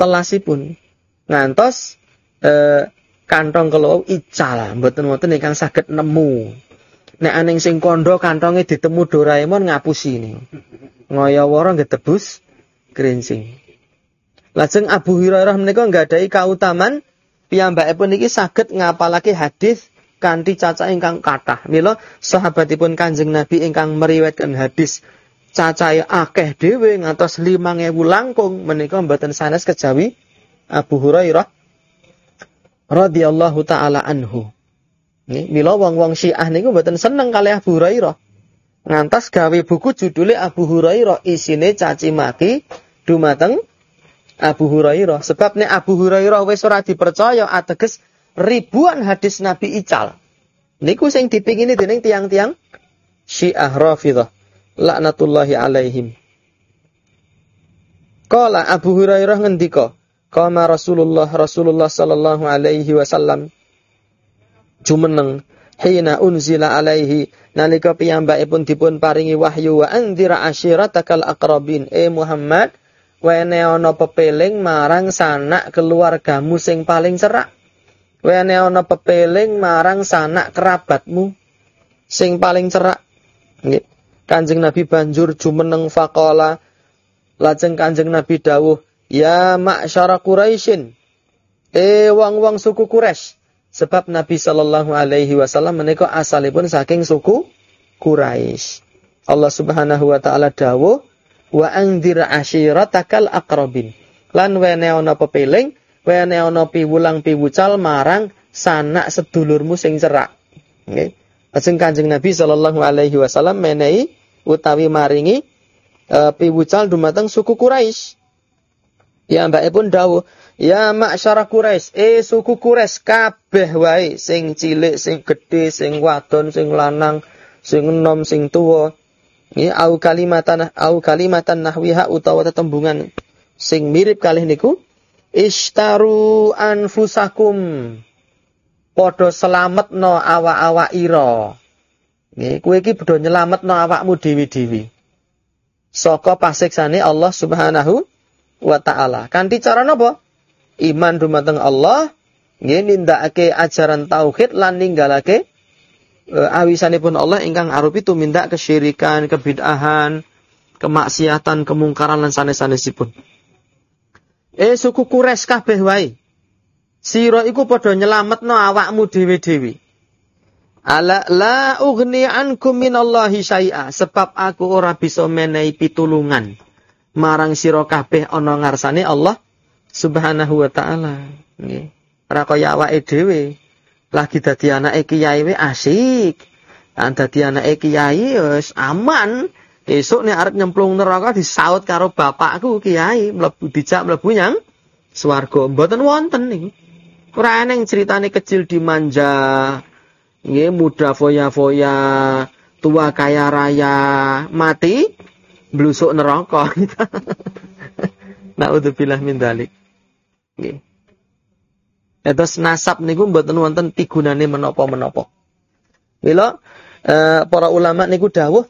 Speaker 1: telasipun. Ngantos eh, kantong kalau ical mboten wonten ingkang saged nemu. Nek aning sing kondo kantonge ditemu Doraemon ngapusi niku ngoyo woro nggih tebus grincing. Lajeng Abu Hurairah menika nggadahi kautaman piyambakipun niki saged ngapalake hadis kanthi caca ingkang kathah. Mila sahabatipun Kanjeng Nabi ingkang meriwayatkan hadis cacahe akeh dhewe ngantos 5000 langkung menika mboten sanes kejawi Abu Hurairah radhiyallahu taala anhu. Nih, mila wong-wong Syiah niku mboten seneng kalih Abu Hurairah. Ngantas gawe buku judulnya Abu Hurairah isine caci maki dumateng Abu Hurairah. Sebab nek Abu Hurairah wis ora dipercaya ateges ribuan hadis Nabi ical. Niku sing dipingini dening tiang-tiang Syiah Rafidhah laknatullahi alaihim. Kala Abu Hurairah ngendika, Kama Rasulullah Rasulullah sallallahu alaihi wasallam. Jumeneng hina unzila alaihi. Nalika piyambakipun dipun paringi wahyu wa anzira asyiratakal aqrabin. E Muhammad wene ana pepeling marang sanak keluargamu sing paling cerak wene ana pepeling marang sanak kerabatmu sing paling cerak nggih Kanjeng Nabi banjur jumeneng faqala lajeng Kanjeng Nabi dawuh Ya ma'syara Quraisyin. Eh wang-wang suku Quraisy. Sebab Nabi Shallallahu alaihi wasallam menika asalipun saking suku Quraisy. Allah Subhanahu wa taala dawuh wa anzir asyiratakal aqrabin. Lan wene ana pepeling, wene ana piwulang piwucal marang sanak sedulurmu sing cerak. Nggih. Okay. Kanjeng Nabi sallallahu alaihi wasallam menehi utawi maringi uh, piwucal dumateng suku Quraisy. Ya mbak pun dawuh, ya masyarakat Quraisy, eh suku Quraisy kabeh wae sing cilik, sing gedhe, sing wadon, sing lanang, sing enom, sing tuwa. Ya au kalimatan au kalimatan nahwiha utawa tetembungan sing mirip kalih niku istaru anfusakum padha selametno awak-awak ira. Nggih, kowe iki padha nyelametno awakmu dewi-dewi. Saka pasiksane Allah Subhanahu wa taala. Kanthi cara napa? Iman dumateng Allah, nggih nindakake ajaran tauhid lan ninggalake e, awisanipun Allah ingkang arupi tumindak kesyirikan, kebid'ahan, kemaksiatan, kemungkaran lan sanes-sanesipun. Eh suku Quraisy kabeh wae. Sira iku padha nyelametno awakmu dhewe-dhewe. Ala la ugni ankum minallahi syai'a sebab aku ora bisa menehi pitulungan marang sira kabeh ana ngarsane Allah Subhanahu wa taala. Nggih. Ora kaya awake dhewe. Lagi dadi anake kiai we asik. Lan dadi anake kiai wis aman. Esuk nek arep nyemplung neraka disaut karo bapakku kiai mlebu dijak mlebu nyang swarga. Mboten wonten niku. Ora eneng critane kecil dimanja. Nggih muda foya-foya, tua kaya raya, mati blusuk neraka. Naudzubillah min dzalik. Nggih. Etos nasab niku mboten wonten pigunane menapa-menapa. Mila eh, para ulama niku dawuh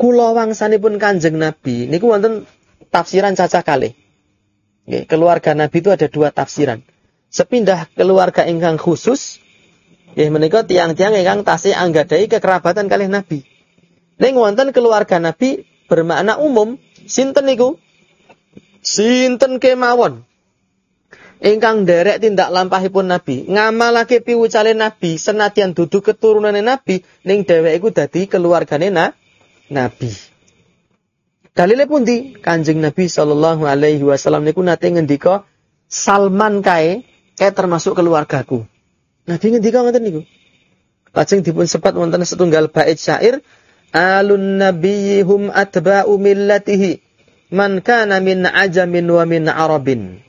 Speaker 1: kula wangsanipun Kanjeng Nabi niku wonten tafsiran caca kalih. Nggih, keluarga Nabi itu ada dua tafsiran. Sepindah keluarga ingkang khusus, nggih menika tiang-tiang ingkang tasih anggadai kekerabatan kalih Nabi. Ning wonten keluarga Nabi bermakna umum sinten niku sinten kemawon ingkang derek tindak lampahipun Nabi ngamalake piwucale Nabi senadyan dudu keturunane Nabi ning dheweke iku dadi keluargane na, Nabi Dalile pundi? Kanjeng Nabi sallallahu alaihi wasallam niku nate ngendika Salman kae kae termasuk keluargaku. Nabi ngendika ngoten niku. Lajeng dipun sepat wonten setunggal bait syair alun nabiyhum atba'u millatihi man kana min ajamin wa min arabin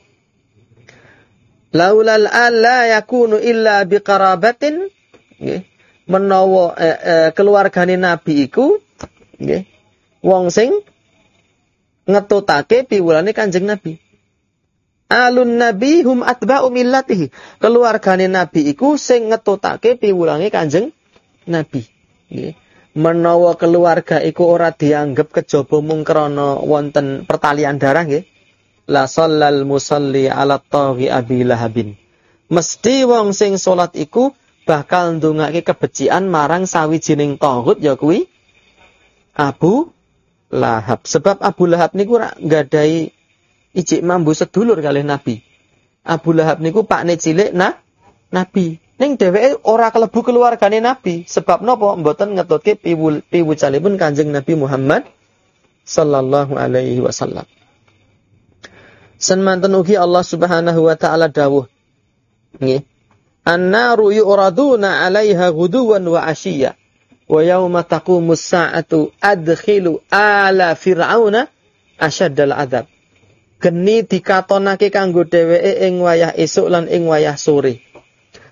Speaker 1: laulal alla yakunu illa biqarabatin nggih menawa eh, eh, keluargane nabi iku nggih wong sing ngetutake piwulane Kanjeng Nabi alun nabi hum atba'u millatihi. Keluargane nabi iku sing ngetutake piwulane Kanjeng Nabi. Nggih. Menawa keluarga iku ora dianggap kejaba mung krana wonten pertalian darah nggih. La sallal musalli ala taghi abi lahabin. Mesti wong sing salat iku bakal ndongake kebecikan marang sawijining tagut ya kuwi? Abu Lahab. Sebab Abu Lahab niku ora nggadahi ijik mambu sedulur kalih Nabi Abu Lahab niku pakne cilik nah Nabi Ning dheweke ora kelebu keluargane Nabi. Sebab napa? Mboten ngetutke piwul piwucalipun Kanjeng Nabi Muhammad sallallahu alaihi wasallam. Senmanten ugi Allah Subhanahu wa taala dawuh. Nggih. An-naru yu'raduna 'alaiha ghuduwan wa 'ashiyya. Wa yauma taqumus sa'atu adkhilu ala fir'auna asyaddal adab. Geni dikatonake kanggo dheweke ing wayah esuk lan ing wayah sore.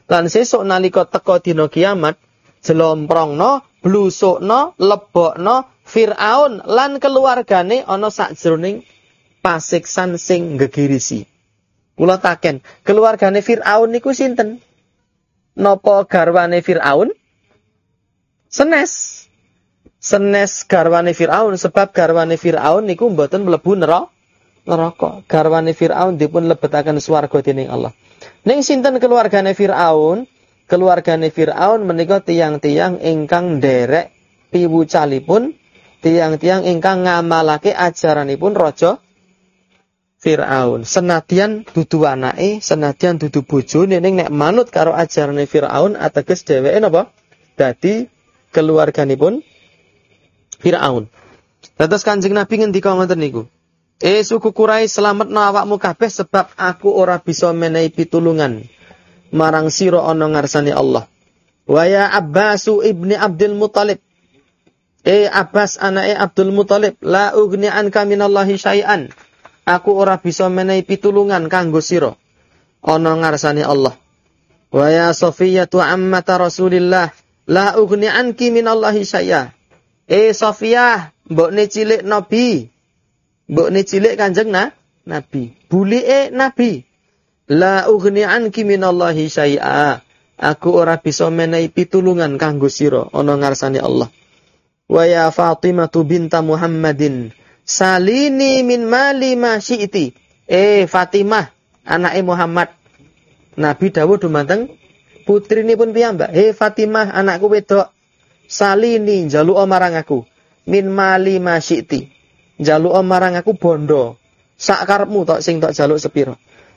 Speaker 1: Lan sesuk nalika teka dina kiamat, jelomprongno, blusukno, lebokno Firaun lan keluargane ana sakjroning pasiksan sing gegirisi. Kula taken, keluargane Firaun niku sinten? Napa garwane Firaun? Senes. Senes garwane Firaun sebab garwane Firaun niku mboten mlebu neraka. Neraka. Garwane Firaun dipun lebetaken swarga dening Allah. Ning sinten keluargane Firaun? Keluargane Firaun menika tiang-tiang ingkang derek piwucalipun tiang-tiang ingkang ngamalake ajaranipun raja Firaun. Senadyan dudu anake, senadyan dudu bojone ning nek manut karo ajarane Firaun ateges dheweke napa? Dadi keluarganipun Firaun. Dados Kanjeng Nabi ngendika ngoten niku. Eh suku Quraisy selametno awakmu kabeh sebab aku ora bisa menehi pitulungan marang sira ana ngarsane Allah. Wa ya Abbasu ibni Abdul Muthalib. Eh Abbas anake Abdul Muthalib, la ugni anka minallahi syai'an aku ora bisa menehi pitulungan kanggo sira ana ngarsane Allah. Wa ya Safiyatu ammata Rasulillah la ugni anki minallahi syai'a. Eh Safiyah, mbokne cilik Nabi. Mbokne cilik Kanjeng nah, Nabi. Bulike Nabi. La ugni anki minallahi syai'a. Aku ora bisa menehi pitulungan kanggo sira ana ngarsane Allah. Wa ya Fatimah binta Muhammadin Salini min mali ma syi'ti. Eh Fatimah, anake Muhammad. Nabi putri ini pun piyambak. Eh Fatimah, anakku wedok. Salini jalu marang aku. Min mali ma syi'ti. Jalu marang aku bondo. Sakarmu tok sing tok jaluk sepiro.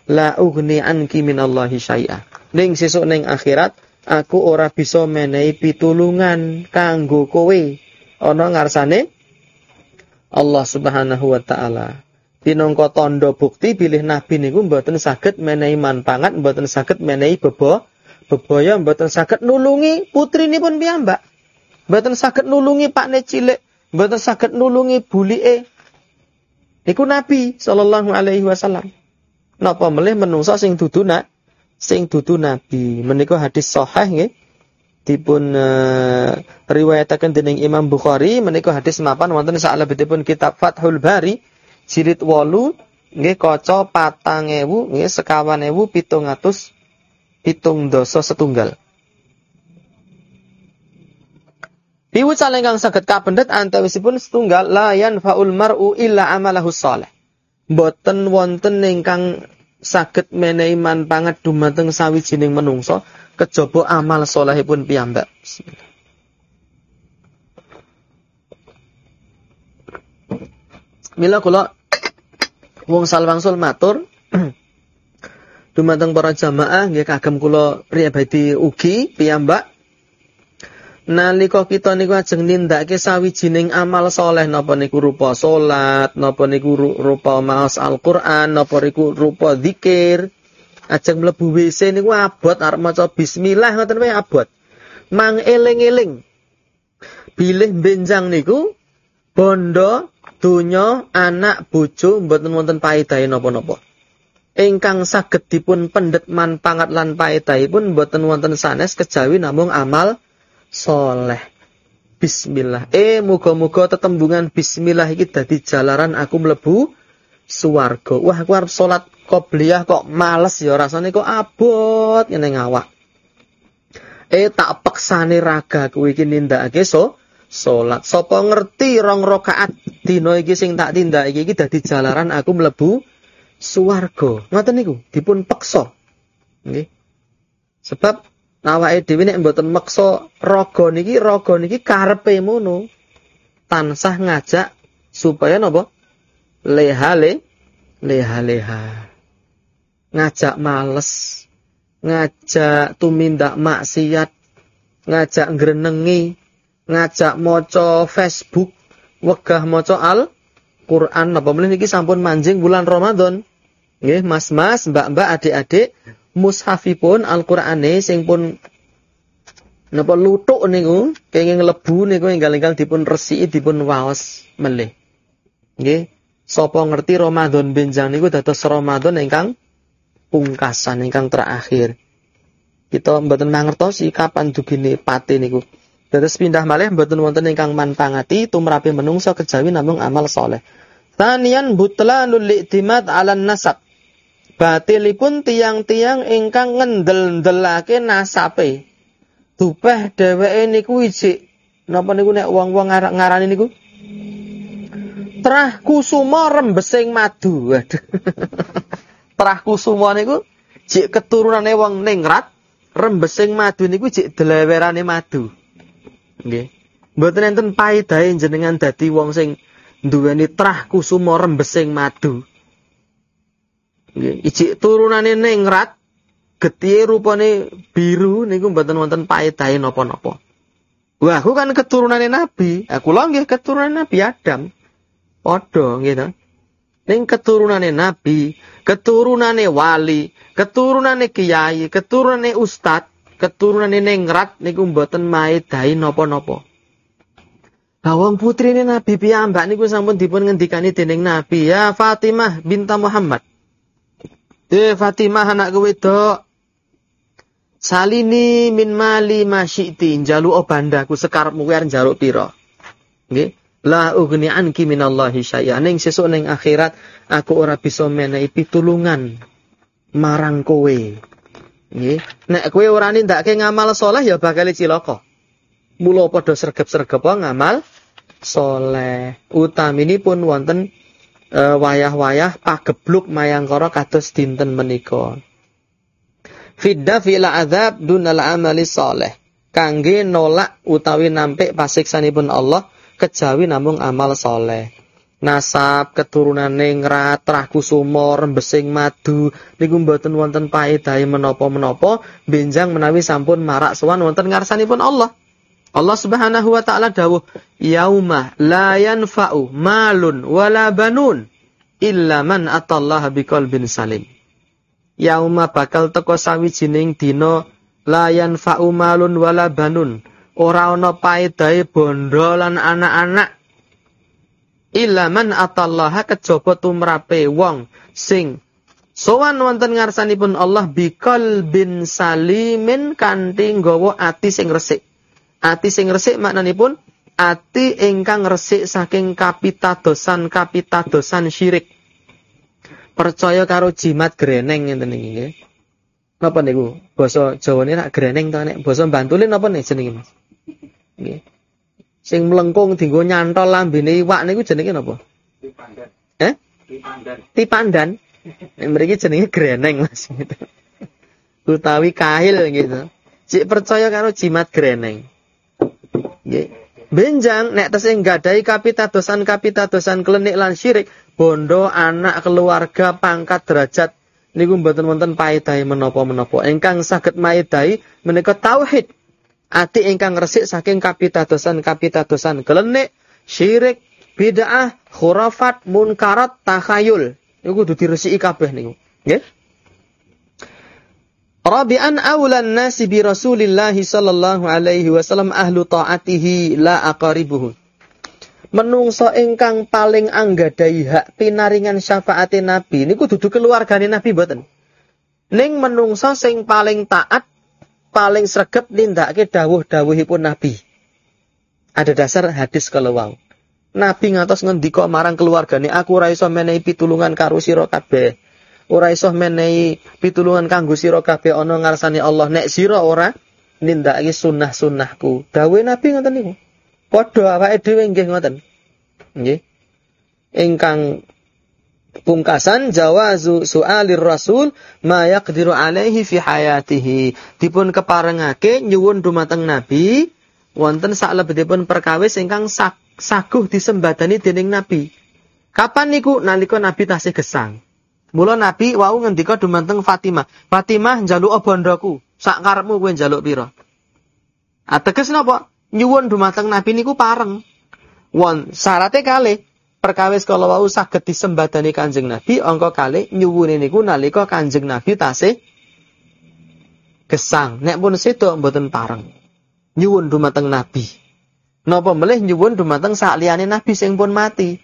Speaker 1: La ugni anki minallahi syai'a. Ning sesuk ning akhirat aku ora bisa menehi pitulungan kanggo kowe ana ngarsane Allah Subhanahu wa taala. Tinongko tondo bukti pilih nabi niku mboten saged menehi manpangat, mboten saged menehi bebo, beboya, mboten saged nulungi putri ini pun piyambak. Mboten saged nulungi pakne cilik, mboten saged nulungi bulike. Iku nabi sallallahu alaihi wasallam. Napa melih menungso sing dudu nak sing dudu nabi. Menika hadis sahih nggih dipun uh, riwayataken dening Imam Bukhari menika hadis mapan wonten salebetipun kitab Fathul Bari jilid 8 nggih kaca 4000 nggih sekawan ewu pitung atus pitung dosa setunggal. Piwucal ingkang saged kapendet antawisipun setunggal la yanfaul mar'u illa amalahu saleh. Boten wonten ingkang saged menehi manpangat dumateng sawijining menungso kejaba amal salehipun piyambak. Bismillah. Mila kula wong salwangsul matur dumateng para jamaah nggih kagem kula pribadi ugi piyambak nalika kita niku ajeng nindakake sawijining amal soleh napa niku rupa salat napa niku rupa maos Al-Qur'an napa niku rupa zikir Ajeng mlebu WC niku abot arep maca bismillah ngoten wae abot. Mang eling-eling. Bilih benjang niku bondo, donya, anak, bojo mboten wonten paedahe napa-napa. Ingkang saged dipun pendet manpangat lan paedahipun mboten wonten sanes kejawi namung amal soleh. Bismillah. Eh muga-muga tetembungan bismillah iki dadi jalaran aku mlebu suwarga. Wah, aku arep salat qobliyah kok males ya rasane kok abot ngene ngawak. Eh tak peksane raga kuwi iki nindakake so salat. Sapa ngerti rong rakaat dina iki sing tak tindak iki iki dadi jalaran aku mlebu suwarga. Ngoten niku dipun peksa. Nggih. Sebab awake dhewe nek mboten meksa raga niki raga niki karepe mono. Tansah ngajak supaya napa? lehale leha-leha. Ngajak males, ngajak tumindak maksiat, ngajak ngrenengi, ngajak maca Facebook, wegah maca al Quran apa meneh niki sampun manjing bulan Ramadan. Nggih, Mas-mas, Mbak-mbak, adik-adik, mushafipun Al-Qur'ane sing pun napa lutuk niku, kenging lebu niku enggal-enggal dipun resiki dipun waos melih. Nggih, Sopo ngerti Ramadan benjang niku dados Ramadan ingkang pungkasan ingkang terakhir. Kita mboten mangertosi kapan dugine pati niku. Dados pindah malih mboten wonten ingkang manpangati tumrapi menungso kejawi namung amal soleh. Tanian butlanul li'timad 'alan nasab. Batilipun tiang-tiang ingkang ngendel-ndelake nasape. Dupeh dheweke niku ijik napa niku nek wong-wong ngarani niku? Trah kusuma rembesing madu. Waduh. Trah kusuma niku jik keturunane wong ningrat, rembesing madu niku jik delewerane madu. Nggih. Mboten enten paedahe jenengan dadi wong sing duweni trah kusuma rembesing madu. Nggih, ijik turunane ningrat, getihe rupane biru niku mboten wonten paedahe napa-napa. Wah, aku kan keturunane Nabi. Aku lho nggih keturunan Nabi Adam. Padha gitu. Ning keturunane Nabi, keturunane wali, keturunane kiai, keturunane ustad, keturunane ningrat niku mboten maedhahi napa-napa. Bawang putrine Nabi piyambak niku sampun dipun ngendikani dening Nabi, ya Fatimah binta Muhammad. Eh Fatimah anak wedok. Salini min mali masyiti jalu o bandaku sekarepmu kuwi njaluk pira. Nggih. La ugni anki minallahi syai'a. Ning sesuk ning akhirat aku ora bisa menehi pitulungan marang kowe. Nggih. Nek kowe ora nindakake ngamal saleh ya bakal cilaka. Mula padha sregep-sregep ngamal saleh. Utaminipun wonten uh, wayah-wayah pagebluk mayangkara kados dinten menika. Fidda fila azab dunal amali soleh. Kangge nolak utawi nampik pasiksanipun Allah kejawi namung amal soleh. Nasab keturunane ngrat trah kusuma rembesing madu niku mboten wonten paedahe menapa-menapa benjang menawi sampun marak sowan wonten ngarsanipun Allah. Allah Subhanahu wa taala dawuh, "Yauma la yanfa'u malun wala banun illa man atallaha biqalbin salim." Yauma bakal teko sawijining dina la yanfa'u malun wala banun. Ora ana paedahe bondo lan anak-anak illa man atallaha kejaba tumrape wong sing sowan wonten ngarsanipun Allah biqalbin salimin kanthi nggawa ati sing resik. Ati sing resik maknanipun ati ingkang resik saking kapitadosan kapitadosan syirik. Percaya karo jimat greneng ngenten iki nggih. Napa niku? Basa Jawane rak greneng to nek basa Bantule napa nih jenenge Mas? Nggih. Sing mlengkung dienggo nyantol lambene iwak niku jenenge napa? Tipandan. Eh? Tipandan. Tipandan. Mriki jenenge greneng Mas. Utawi kahil gitu. Cik percaya karo jimat greneng. Nggih. Benjang nek tesih nggadahi kapitadosan kapitadosan klenik lan syirik, bondo anak keluarga pangkat derajat niku mboten wonten paedahe menapa-menapa. Ingkang saged maedahi menika tauhid. Ati ingkang resik saking kapitadosan kapitadosan klenik, syirik, bid'ah, khurafat, munkarat, takhayul. Niku kudu diresiki kabeh niku. Nggih. Rabi'an awlan nasi bi Rasulillah sallallahu alaihi wasallam ahlu ta'atihi la aqaribuhu. Menungso ingkang paling anggadai hak pinaringan syafaat Nabi niku dudu keluargane Nabi mboten. Ning menungso sing paling taat, paling sregep nindakake dawuh-dawuhipun Nabi. Ada dasar hadis kelewang. Nabi ngatos ngendika marang keluargane, aku ora iso menehi pitulungan karo sira kabeh ora iso menehi pitulungan kanggo sira kabeh ana ngarsane Allah nek sira ora nindakake sunnah-sunnahku. Dawe Nabi ngoten niku. Padha awake dhewe nggih ngoten. Nggih. Ingkang pungkasan jawazu su'alir rasul ma yaqdiru alaihi fi hayatihi. Dipun keparengake nyuwun dumateng Nabi wonten saklebetipun perkawis ingkang saguh disembadani dening Nabi. Kapan niku nalika Nabi tasih gesang. Mula Nabi wau ngendika dumateng Fatimah, "Fatimah njaluk bondoku, sak karepmu kowe njaluk pira?" Ateges napa? Nyuwun dumateng Nabi niku pareng. Won syaratnya kalih perkawis kalau wau saged disembadani Kanjeng Nabi angka kalih nyuwune niku nalika Kanjeng Nabi tasih gesang. Nek pun sedo mboten pareng. Nyuwun dumateng Nabi. Napa melih nyuwun dumateng sakliyane Nabi sing pun mati.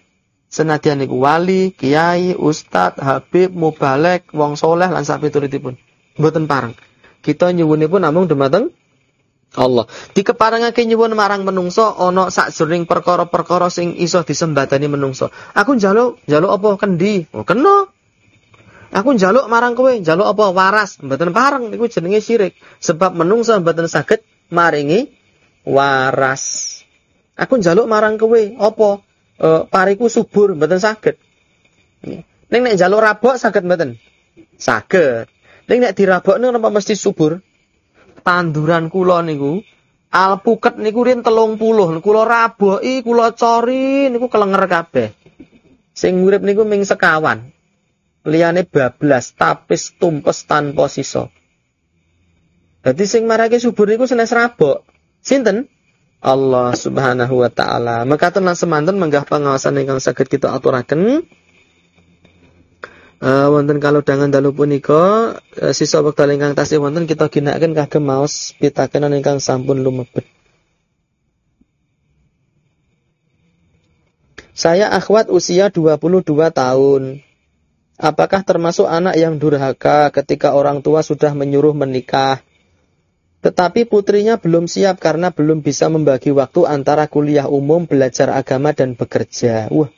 Speaker 1: Senadyan niku wali, kiai, ustad, habib, mubalek, wong soleh lan sapiturutipun. Mboten pareng. Kita nyuwunipun namung dumateng Allah. Dikeparengake nyuwun marang menungso ana sakjroning perkara-perkara sing iso disembadani menungso. Aku njaluk, njaluk apa kendi? Oh, kena. Aku njaluk marang kowe, njaluk apa waras? Mboten pareng niku jenenge syirik. Sebab menungso mboten saged maringi waras. Aku njaluk marang kowe apa? E, pariku subur mboten saged. Ning nek njaluk rabok saged mboten? Saged. Ning nek dirabokne napa mesti subur? tanduran kula niku alpuket niku rin telung puluh kula raboki kula cori niku kelenger kabeh sing urip niku ming sekawan liyane bablas tapis tumpes tanpa sisa dadi sing marake subur niku senes rabok sinten Allah Subhanahu wa taala mekaten lan semanten menggah pengawasan ingkang saged kita aturaken Uh, wonten kalau dangan dalu punika uh, sisa wekdal ingkang tasih wonten kita ginakaken kagem maos pitakenan ingkang sampun lumebet. Saya akhwat usia 22 tahun. Apakah termasuk anak yang durhaka ketika orang tua sudah menyuruh menikah? Tetapi putrinya belum siap karena belum bisa membagi waktu antara kuliah umum, belajar agama, dan bekerja. Wah,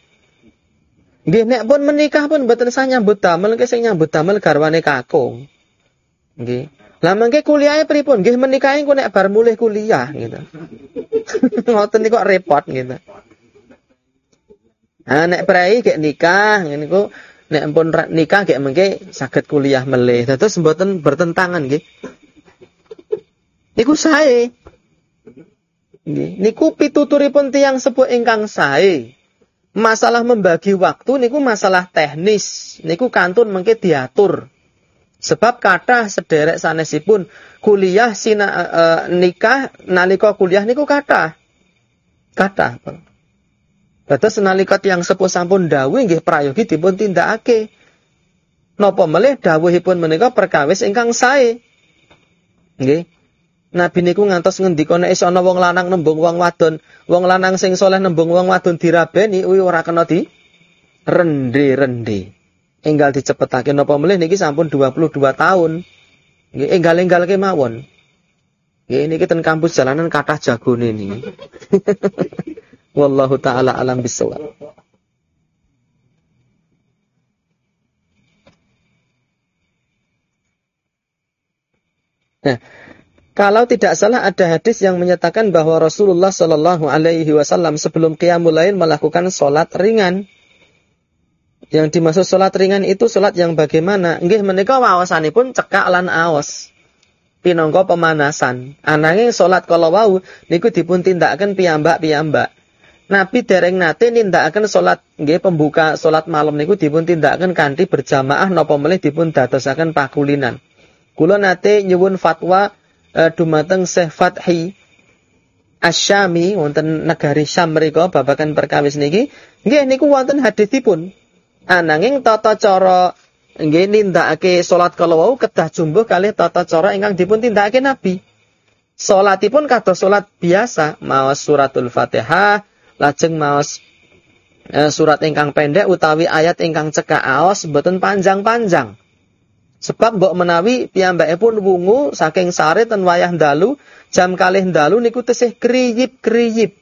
Speaker 1: Nggih nek pun menikah pun mboten sah nyambut damel ke sing nyambut damel garwane kakung. Nggih. Lah mengke kuliahe pripun? Nggih menikahi ku nek bar mulih kuliah gitu. Ngoten niku repot gitu. Nah, nek prei gek nikah ngene niku nek pun nikah gek mengke saged kuliah melih. Terus mboten bertentangan nggih. Niku sae. Niku pituturipun tiyang sepuh ingkang sae. Masalah membagi waktu niku masalah teknis. Niku kantun mengke diatur. Sebab kata sederek sanesipun kuliah sina uh, nikah nalika kuliah niku kata kata Dados nalika yang sepuh sampun dawuh nggih prayogi dipun tindakake. Napa melih dawuhipun menika perkawis ingkang sae? Nggih Nabi niku ngantos ngendika nek iso ana wong lanang nembung wong wadon, wong lanang sing soleh nembung wong wadon dirabeni kuwi ora kena di rende-rende. Enggal dicepetake napa melih niki sampun 22 tahun. Nggih enggal-enggal kemawon. Nggih niki ten kampus jalanan kathah jagone niki. Wallahu taala alam bisawab. Nah, kalau tidak salah ada hadis yang menyatakan bahwa Rasulullah Shallallahu Alaihi Wasallam sebelum qiyamul lain melakukan sholat ringan. Yang dimaksud sholat ringan itu sholat yang bagaimana? Nggih menika pun cekak lan aos. Pinongko pemanasan. Ananging sholat kalau wau niku dipun tindakan piyambak-piyambak. Nabi dereng nate nindakaken sholat nggih pembuka sholat malam niku dipun tindakan kanthi berjamaah napa melih dipun dadosaken pakulinan. Kula nate nyuwun fatwa uh, dumateng Syekh Fathi Asyami wonten negari Syam mriku babagan perkawis niki. Nggih niku wonten hadisipun. Ananging tata cara nggih nindakake salat kala wau kedah jumbuh kalih tata cara ingkang dipun tindakake Nabi. Salatipun kados salat biasa maos suratul Fatihah lajeng maos eh, surat ingkang pendek utawi ayat ingkang cekak aos boten panjang-panjang Sebab mbok menawi pun wungu saking sare ten wayah dalu jam kalih dalu niku tesih kriyip-kriyip.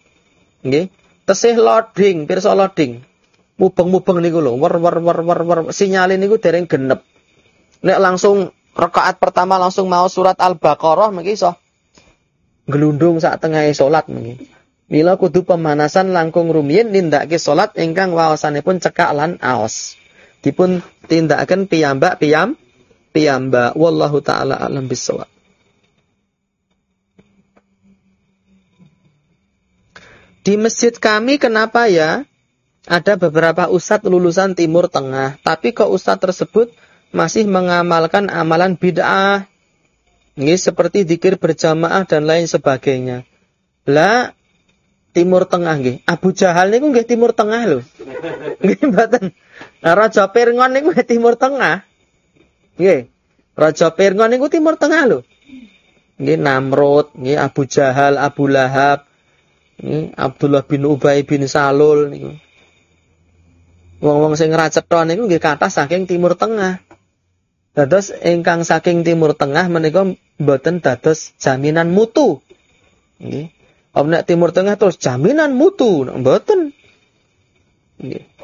Speaker 1: Nggih. Tesih loading, pirsa loading. Mubeng-mubeng niku lho, wer wer wer wer wer sinyale niku dereng genep. Nek langsung rakaat pertama langsung mau surat Al-Baqarah mengki iso gelundung sak tengahe salat mengki. Mila kudu pemanasan langkung rumiyin nindakake salat ingkang wawasanipun cekak lan aos. Dipun tindakaken piyambak piyam piyamba wallahu taala alam bisawab Di masjid kami kenapa ya ada beberapa ustadz lulusan Timur Tengah, tapi kok ustadz tersebut masih mengamalkan amalan bid'ah. Ini seperti dikir berjamaah dan lain sebagainya. Lah Timur Tengah nggih. Abu Jahal niku nggih Timur Tengah lho. Nggih mboten. Raja Pirngon niku Timur Tengah. Nggih. Raja Pirngon niku Timur Tengah lho. Nggih Namrud, nggih Abu Jahal, Abu Lahab, nggih Abdullah bin Ubay bin Salul niku. Wong-wong sing racetha niku nggih kathah saking Timur Tengah. Dados ingkang saking Timur Tengah menika mboten dados jaminan mutu Nggih. Om nek Timur Tengah terus jaminan mutu, mboten. Nggih.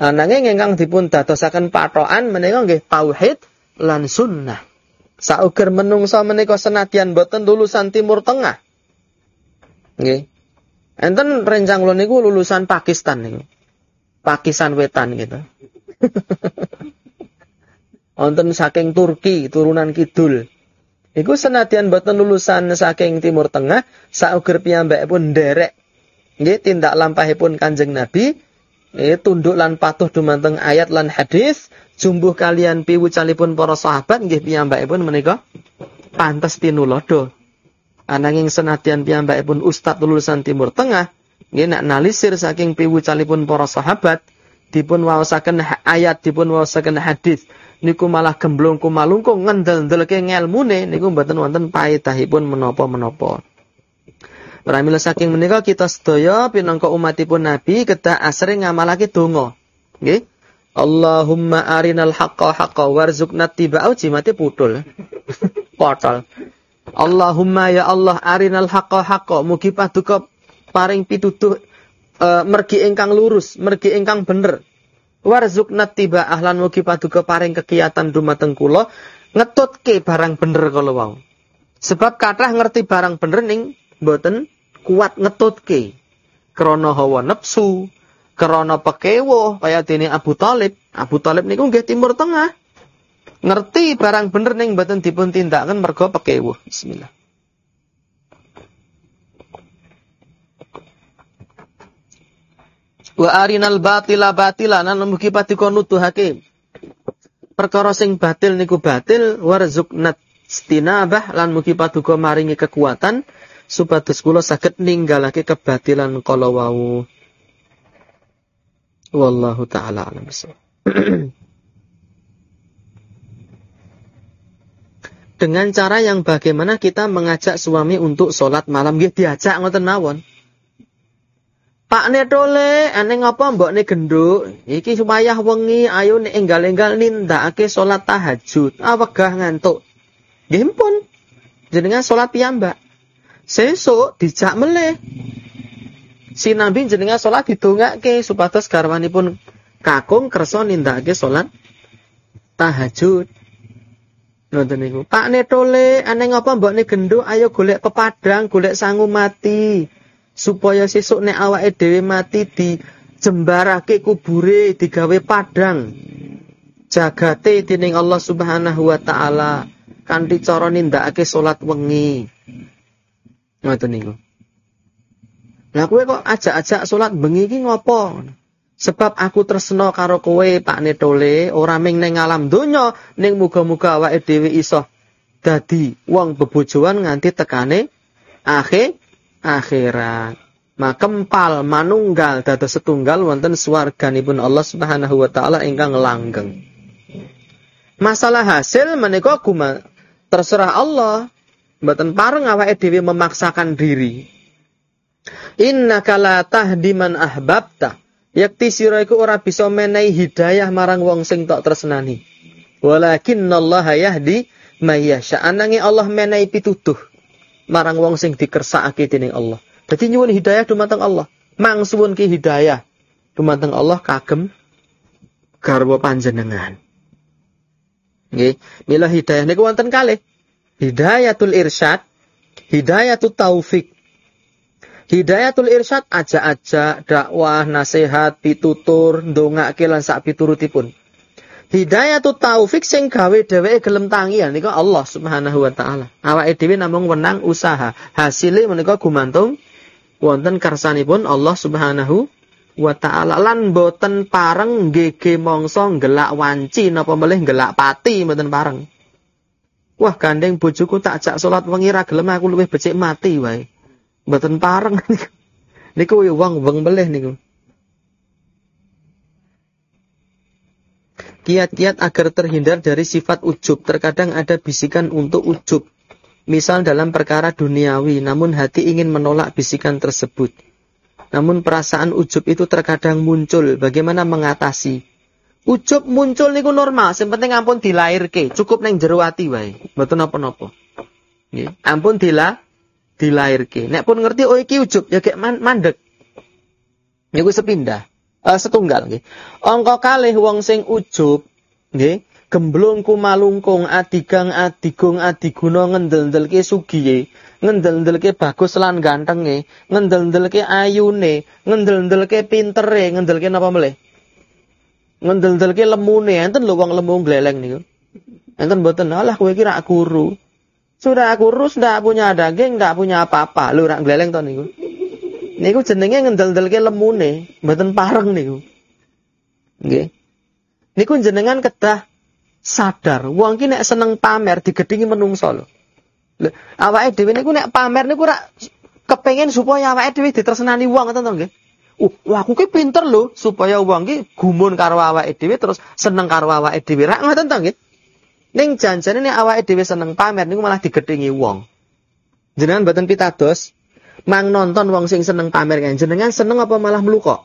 Speaker 1: Ananging ingkang dipun dadosaken patokan menika nggih tauhid lan sunnah. Sauger menungsa menika senadyan boten lulusan Timur Tengah. Nggih. Enten rencang kula niku lulusan Pakistan niku. Pakistan Wetan gitu. Wonten saking Turki, turunan kidul. Iku senadyan boten lulusan saking Timur Tengah, sauger piyambakipun nderek nggih tindak lampahipun Kanjeng Nabi, nggih tunduk lan patuh dumateng ayat lan hadis, jumbuh kalian piwucalipun para sahabat nggih piyambakipun menika pantes tinulodo. Ananging senadyan piyambakipun ustad lulusan Timur Tengah, nggih nak nalisir saking piwucalipun para sahabat, dipun waosaken ayat, dipun waosaken hadis, niku malah gemblong kumalungkung ngendel-ndelke ngelmune niku mboten wonten paedahipun menapa-menapa. Pramila saking menika kita sedaya pinangka umatipun Nabi kedah asring ngamalake donga. Nggih. Allahumma arinal haqqa haqqa warzuqna tiba'au jimate putul. Potol. Allahumma ya Allah arinal haqqa haqqa mugi paduka paring pituduh uh, mergi ingkang lurus, mergi ingkang bener. Warzukna tiba ahlan mugi paduka paring kegiatan dumateng kula ngetutke barang bener kalau wau. Sebab kathah ngerti barang bener ning mboten kuat ngetutke. Krana hawa nafsu, krana pekewo kaya dene Abu Talib. Abu Talib niku nggih Timur Tengah. Ngerti barang bener ning mboten dipun tindakaken mergo pekewo. Bismillah. Wa arinal batila batila nan mugi patika nuduhake perkara sing batil niku batil warzuqnat stinabah lan mugi paduka maringi kekuatan supados kula saged ninggalake kebatilan kala wau. Wallahu taala alam Dengan cara yang bagaimana kita mengajak suami untuk sholat malam, dia diajak ngoten mawon. Pak netole ane ngapa mbok ne genduk? Iki supaya wengi ayo nek enggal-enggal nindakake salat tahajud. Awegah ngantuk. Nggih pun jenengan salat piyambak sesuk dijak meleh. Sinambi jenengan salat didongake supados garwanipun kakung kersa nindakake salat tahajud. Nonton niku. Pak netole ane ngapa mbok ne genduk ayo golek pepadang, golek sangu mati. Supaya sesuk nek awake dhewe mati di jembarake kubure digawe padang. Jagate dening Allah Subhanahu wa taala kanthi cara nindakake salat wengi ngoten niku Lah kowe kok ajak-ajak salat bengi iki ngopo? Sebab aku tresno karo kowe Pak Netole, ora ming ning alam donya, ning muga-muga awake dhewe iso dadi wong bebojoan nganti tekane akhir akhirat. Makempal manunggal dados setunggal wonten swarganipun Allah Subhanahu wa taala ingkang langgeng. Masalah hasil menika kuma terserah Allah. Mboten pareng awake dhewe memaksakan diri. Innaka la tahdi man ahbabta. Yakti sira iku ora bisa menehi hidayah marang wong sing tok tresnani. Walakinnallaha yahdi may yasha. Anange Allah menehi pituduh marang wong sing dikersakake dening Allah. Dadi nyuwun hidayah dumateng Allah. Mangsuwun ki hidayah dumateng Allah kagem garwa panjenengan. Nggih, mila hidayah niku wonten kalih. Hidayatul irsyad, hidayatul taufik. Hidayatul irsyad aja-aja dakwah, nasihat, pitutur, ndongake lan sak piturutipun. Hidayatut taufik sing gawe dheweke gelem tangian nika Allah Subhanahu wa taala. Awake dhewe namung wenang usaha. Hasile menika gumantung wonten kersanipun Allah Subhanahu wa taala lan boten pareng gege mongso gelak wanci napa melih gelak pati mboten pareng. Wah gandeng bojoku tak jak salat wengi ra gelem aku luwih becik mati wae. Mboten pareng niku wong wong melih niku. Kiat-kiat agar terhindar dari sifat ujub. Terkadang ada bisikan untuk ujub. Misal dalam perkara duniawi, namun hati ingin menolak bisikan tersebut. Namun perasaan ujub itu terkadang muncul. Bagaimana mengatasi? Ujub muncul niku normal, sing penting ampun dilairke, cukup neng jero ati wae. Mboten napa-napa. Nggih, ampun dila dilairke. Nek pun ngerti oh iki ujub ya kayak man mandek. Niku sepindah. Uh, setunggal nggih. Angka kalih wong sing ujub nggih gemblung kumalungkung adigang adigung adiguna ngendel-ndelke sugiye ngendel-ndelke bagus lan gantenge ngendel-ndelke ayune ngendel-ndelke pintere ngendelke napa meleh ngendel-ndelke lemune enten lho wong lemu gleleng niku. Enten mboten alah kowe iki rak guru. Sudah kurus ndak punya daging ndak punya apa-apa. Lho rak gleleng to niku. Niku jenenge ngendel-ndelke lemune mboten pareng niku. Nggih. Niku jenengan kedah sadar. Wong ki nek seneng pamer digedhingi menungso lho. Lho, awake dhewe niku nek pamer niku ora kepengin supaya awake dhewe ditresnani wong ngoten to nggih. Uh, aku ki pinter lho supaya wong ki gumun karo awake dhewe terus seneng karo awake dhewe. Rak ngoten to nggih. Ning janjane nek awake dhewe seneng pamer niku malah digedhingi wong. Jenengan mboten pitados mang nonton wong sing seneng pamer kan jenengan seneng apa malah melukok?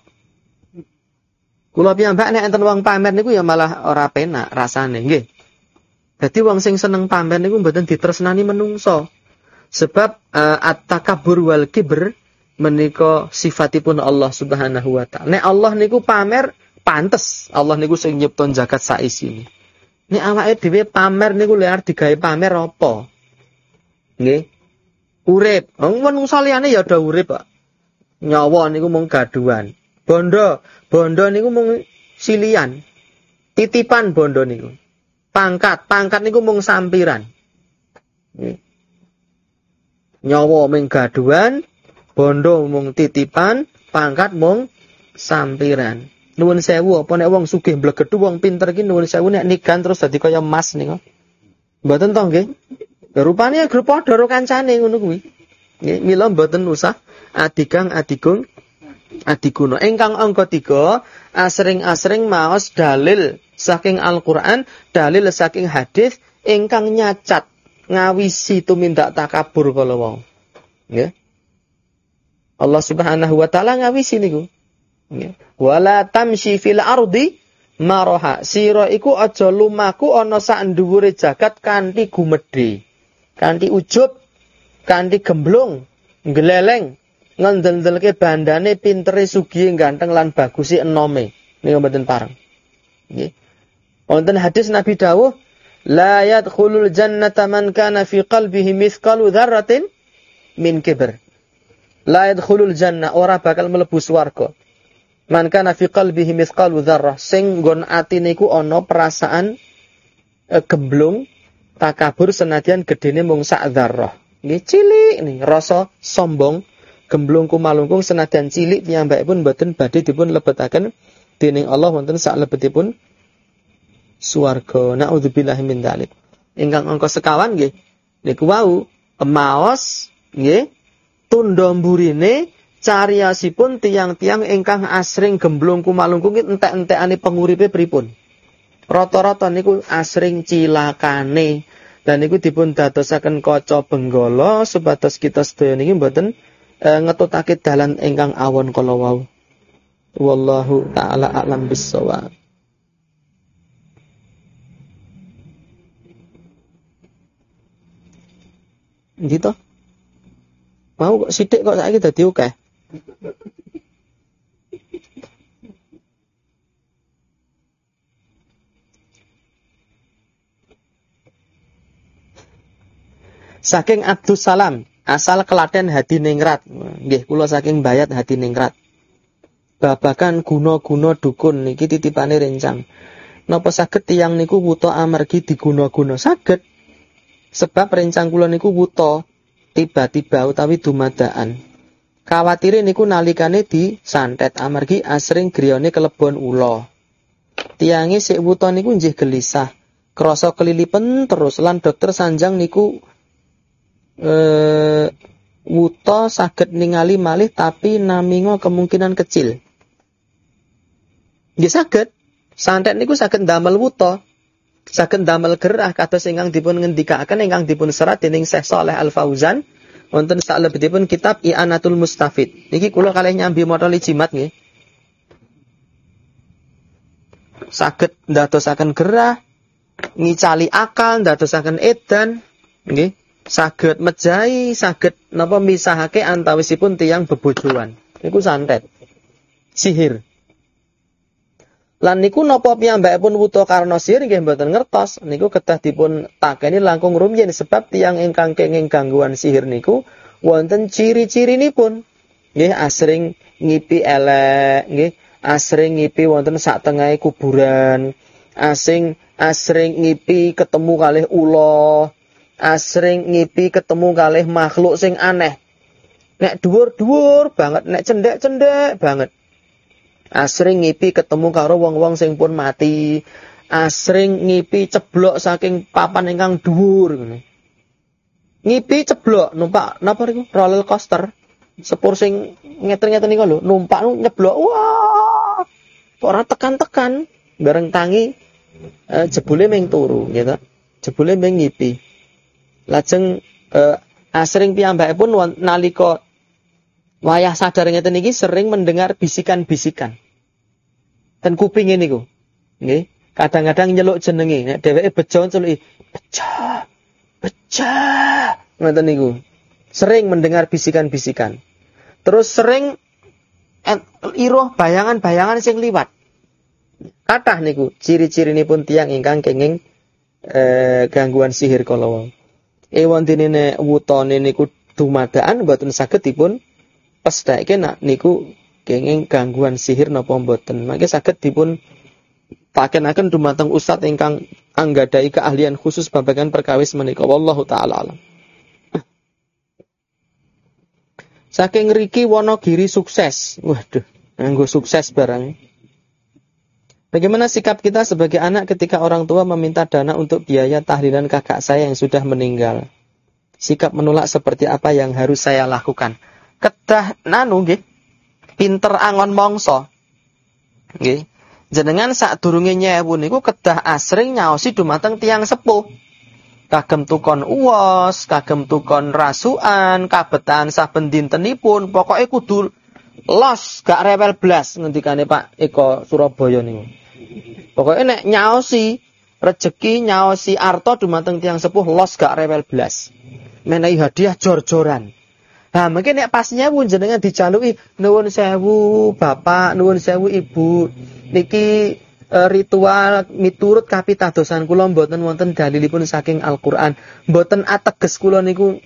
Speaker 1: Kula piyambak nek enten wong pamer niku ya malah ora penak rasane, nggih. Dadi wong sing seneng pamer niku mboten ditresnani menungso. Sebab uh, at-takabbur wal kibr menika sifatipun Allah Subhanahu wa taala. Nek Allah niku pamer pantes, Allah niku sing nyipton jagat saisine. Nek awake dhewe pamer niku liar digawe pamer apa? Nggih. Urip. Wong menungso liyane ya ada urip, Pak. Nyawa niku mung gaduan. Bondo, bondo niku mung silian. Titipan bondo niku. Pangkat, pangkat niku mung sampiran. Nyawa mung bondo mung titipan, pangkat mung sampiran. Nuwun sewu apa nek wong sugih mblegedhu wong pinter iki nuwun sewu nek nigan terus dadi kaya emas niku. Mboten to nggih? Rupane grup padha karo kancane ngono kuwi. Nggih, mila mboten usah adigang adigung adiguno. Engkang angka tiga asring-asring maos dalil saking Al-Qur'an, dalil saking hadis engkang nyacat ngawisi tumindak takabur kala wong. Nggih. Allah Subhanahu wa taala ngawisi niku. Nggih. Wala tamshi fil ardi maroha. Sira iku aja lumaku ana sak dhuwure jagat kanthi gumedhe. Kanthi ujub, kanthi gemblung, gleleng, ngandel-ndelke bandane pintere sugihe ganteng lan bagusi enome niku mboten pareng nggih wonten hadis Nabi dawuh la yadkhulul jannata man kana fi qalbihi mithqalu dzarratin min kibr la yadkhulul jannah ora bakal mlebu swarga man kana fi qalbihi mithqalu dzarrah sing nggon atine perasaan e, gemblung takabur senadyan gedene mung sak dzarrah nggih cilik nih rasa sombong gemblung kumalungkung senajan cilik pun boten badhe dipun lebetaken dening Allah wonten sak lebetipun swarga. Nauzubillahi min dzalik. Ingkang angka sekawan nggih niku wau emaos nggih tunda mburine cariyosipun tiang-tiang ingkang asring gemblung kumalungkung entek-entekane penguripe pripun. Rata-rata niku asring cilakane dan niku dipun dadosaken kaca benggala supados kita sedaya niki mboten e, ngetutake dalan ingkang awon kala wau. Wallahu taala a'lam bissawab. Gitu. Mau kok sithik kok saiki dadi akeh. Saking Abdus Salam asal kelaten hati ningrat. Nggih kula saking bayat hati ningrat. Babakan guna-guna dukun niki titipane rencang. Napa saged tiyang niku wuta amargi diguna-guna? Saged. Sebab rencang kula niku wuta tiba-tiba utawi dumadaan kawatire niku nalikane santet amargi asring griyane kelebon ula tiyange sik wuta niku nggih gelisah krasa kelilipen terus lan dokter sanjang niku eh, wuto saged ningali malih tapi namingo kemungkinan kecil. Nggih saged. Santet niku saged damel wuto. Saged damel gerah kados ingkang dipun ngendikaken ingkang dipun serat dening Syekh Saleh Al Fauzan wonten salebetipun kitab I'anatul Mustafid. Niki kula kalih nyambi maca jimat nggih. Saged ndadosaken gerah, ngicali akal, ndadosaken edan, nggih saged mejahi, saged napa misahake antawisipun tiang bebojoan. Niku santet. Sihir. Lan niku napa piyambakipun wuta karena sihir nggih mboten ngertos. Niku kedah dipun takeni langkung rumyin sebab tiang ingkang kenging gangguan sihir niku wonten ciri-cirinipun. Nggih asring ngipi elek, nggih asring ngipi wonten sak tengahe kuburan, asing asring ngipi ketemu kalih ula, asring ngipi ketemu kalih makhluk sing aneh. Nek dhuwur-dhuwur banget, nek cendek-cendek banget. Asring ngipi ketemu karo wong-wong sing pun mati. Asring ngipi ceblok saking papan ingkang dhuwur ngene. Ngipi ceblok numpak napa niku? Roller coaster. Sepur sing ngeten-ngeten niku lho, numpak nyeblok. Wah. Ora tekan-tekan, bareng tangi eh, jebule meng turu gitu. Jebule meng ngipi. Lajeng eh, asring piyambakipun nalika wayah sadar ngeten iki sering mendengar bisikan-bisikan. Dan kuping ini ku. Nggih. Kadang-kadang nyeluk jenenge, nek dheweke bejo celuki, "Beja. Beja." Ngoten niku. Sering mendengar bisikan-bisikan. Terus sering iroh bayangan-bayangan sing liwat. Kathah niku ciri-ciri pun tiang ingkang kenging eh, gangguan sihir kala wau. Ewan dinene wutone niku dumadaan mboten saged dipun pestake nak niku kenging gangguan sihir napa mboten. Mangke saged dipun pakenaken dumateng ustad ingkang anggadai keahlian khusus babagan perkawis menika wallahu taala alam. Saking riki Wonogiri sukses. Waduh, nganggo sukses barang. Bagaimana sikap kita sebagai anak ketika orang tua meminta dana untuk biaya tahlilan kakak saya yang sudah meninggal? Sikap menolak seperti apa yang harus saya lakukan? Kedah nanu nggih pinter angon mongso nggih. Jenengan sak durunge nyewu niku kedah asring nyaosi dumateng tiang sepuh. Kagem tukon uos kagem tukon rasukan kabetan saben dintenipun pokoke kudu los gak rewel blas ngendikane Pak Eko Surabaya niku. Pokoke nek nyaosi rejeki nyaosi arto dumateng tiang sepuh los gak rewel blas. Menehi hadiah jor-joran Nah, mungkin nek pas nyewu jenengan dijaluki nuwun sewu Bapak, nuwun sewu Ibu. Niki e, ritual miturut kapitadosan kula mboten wonten dalilipun saking Al-Qur'an. Mboten ateges kula niku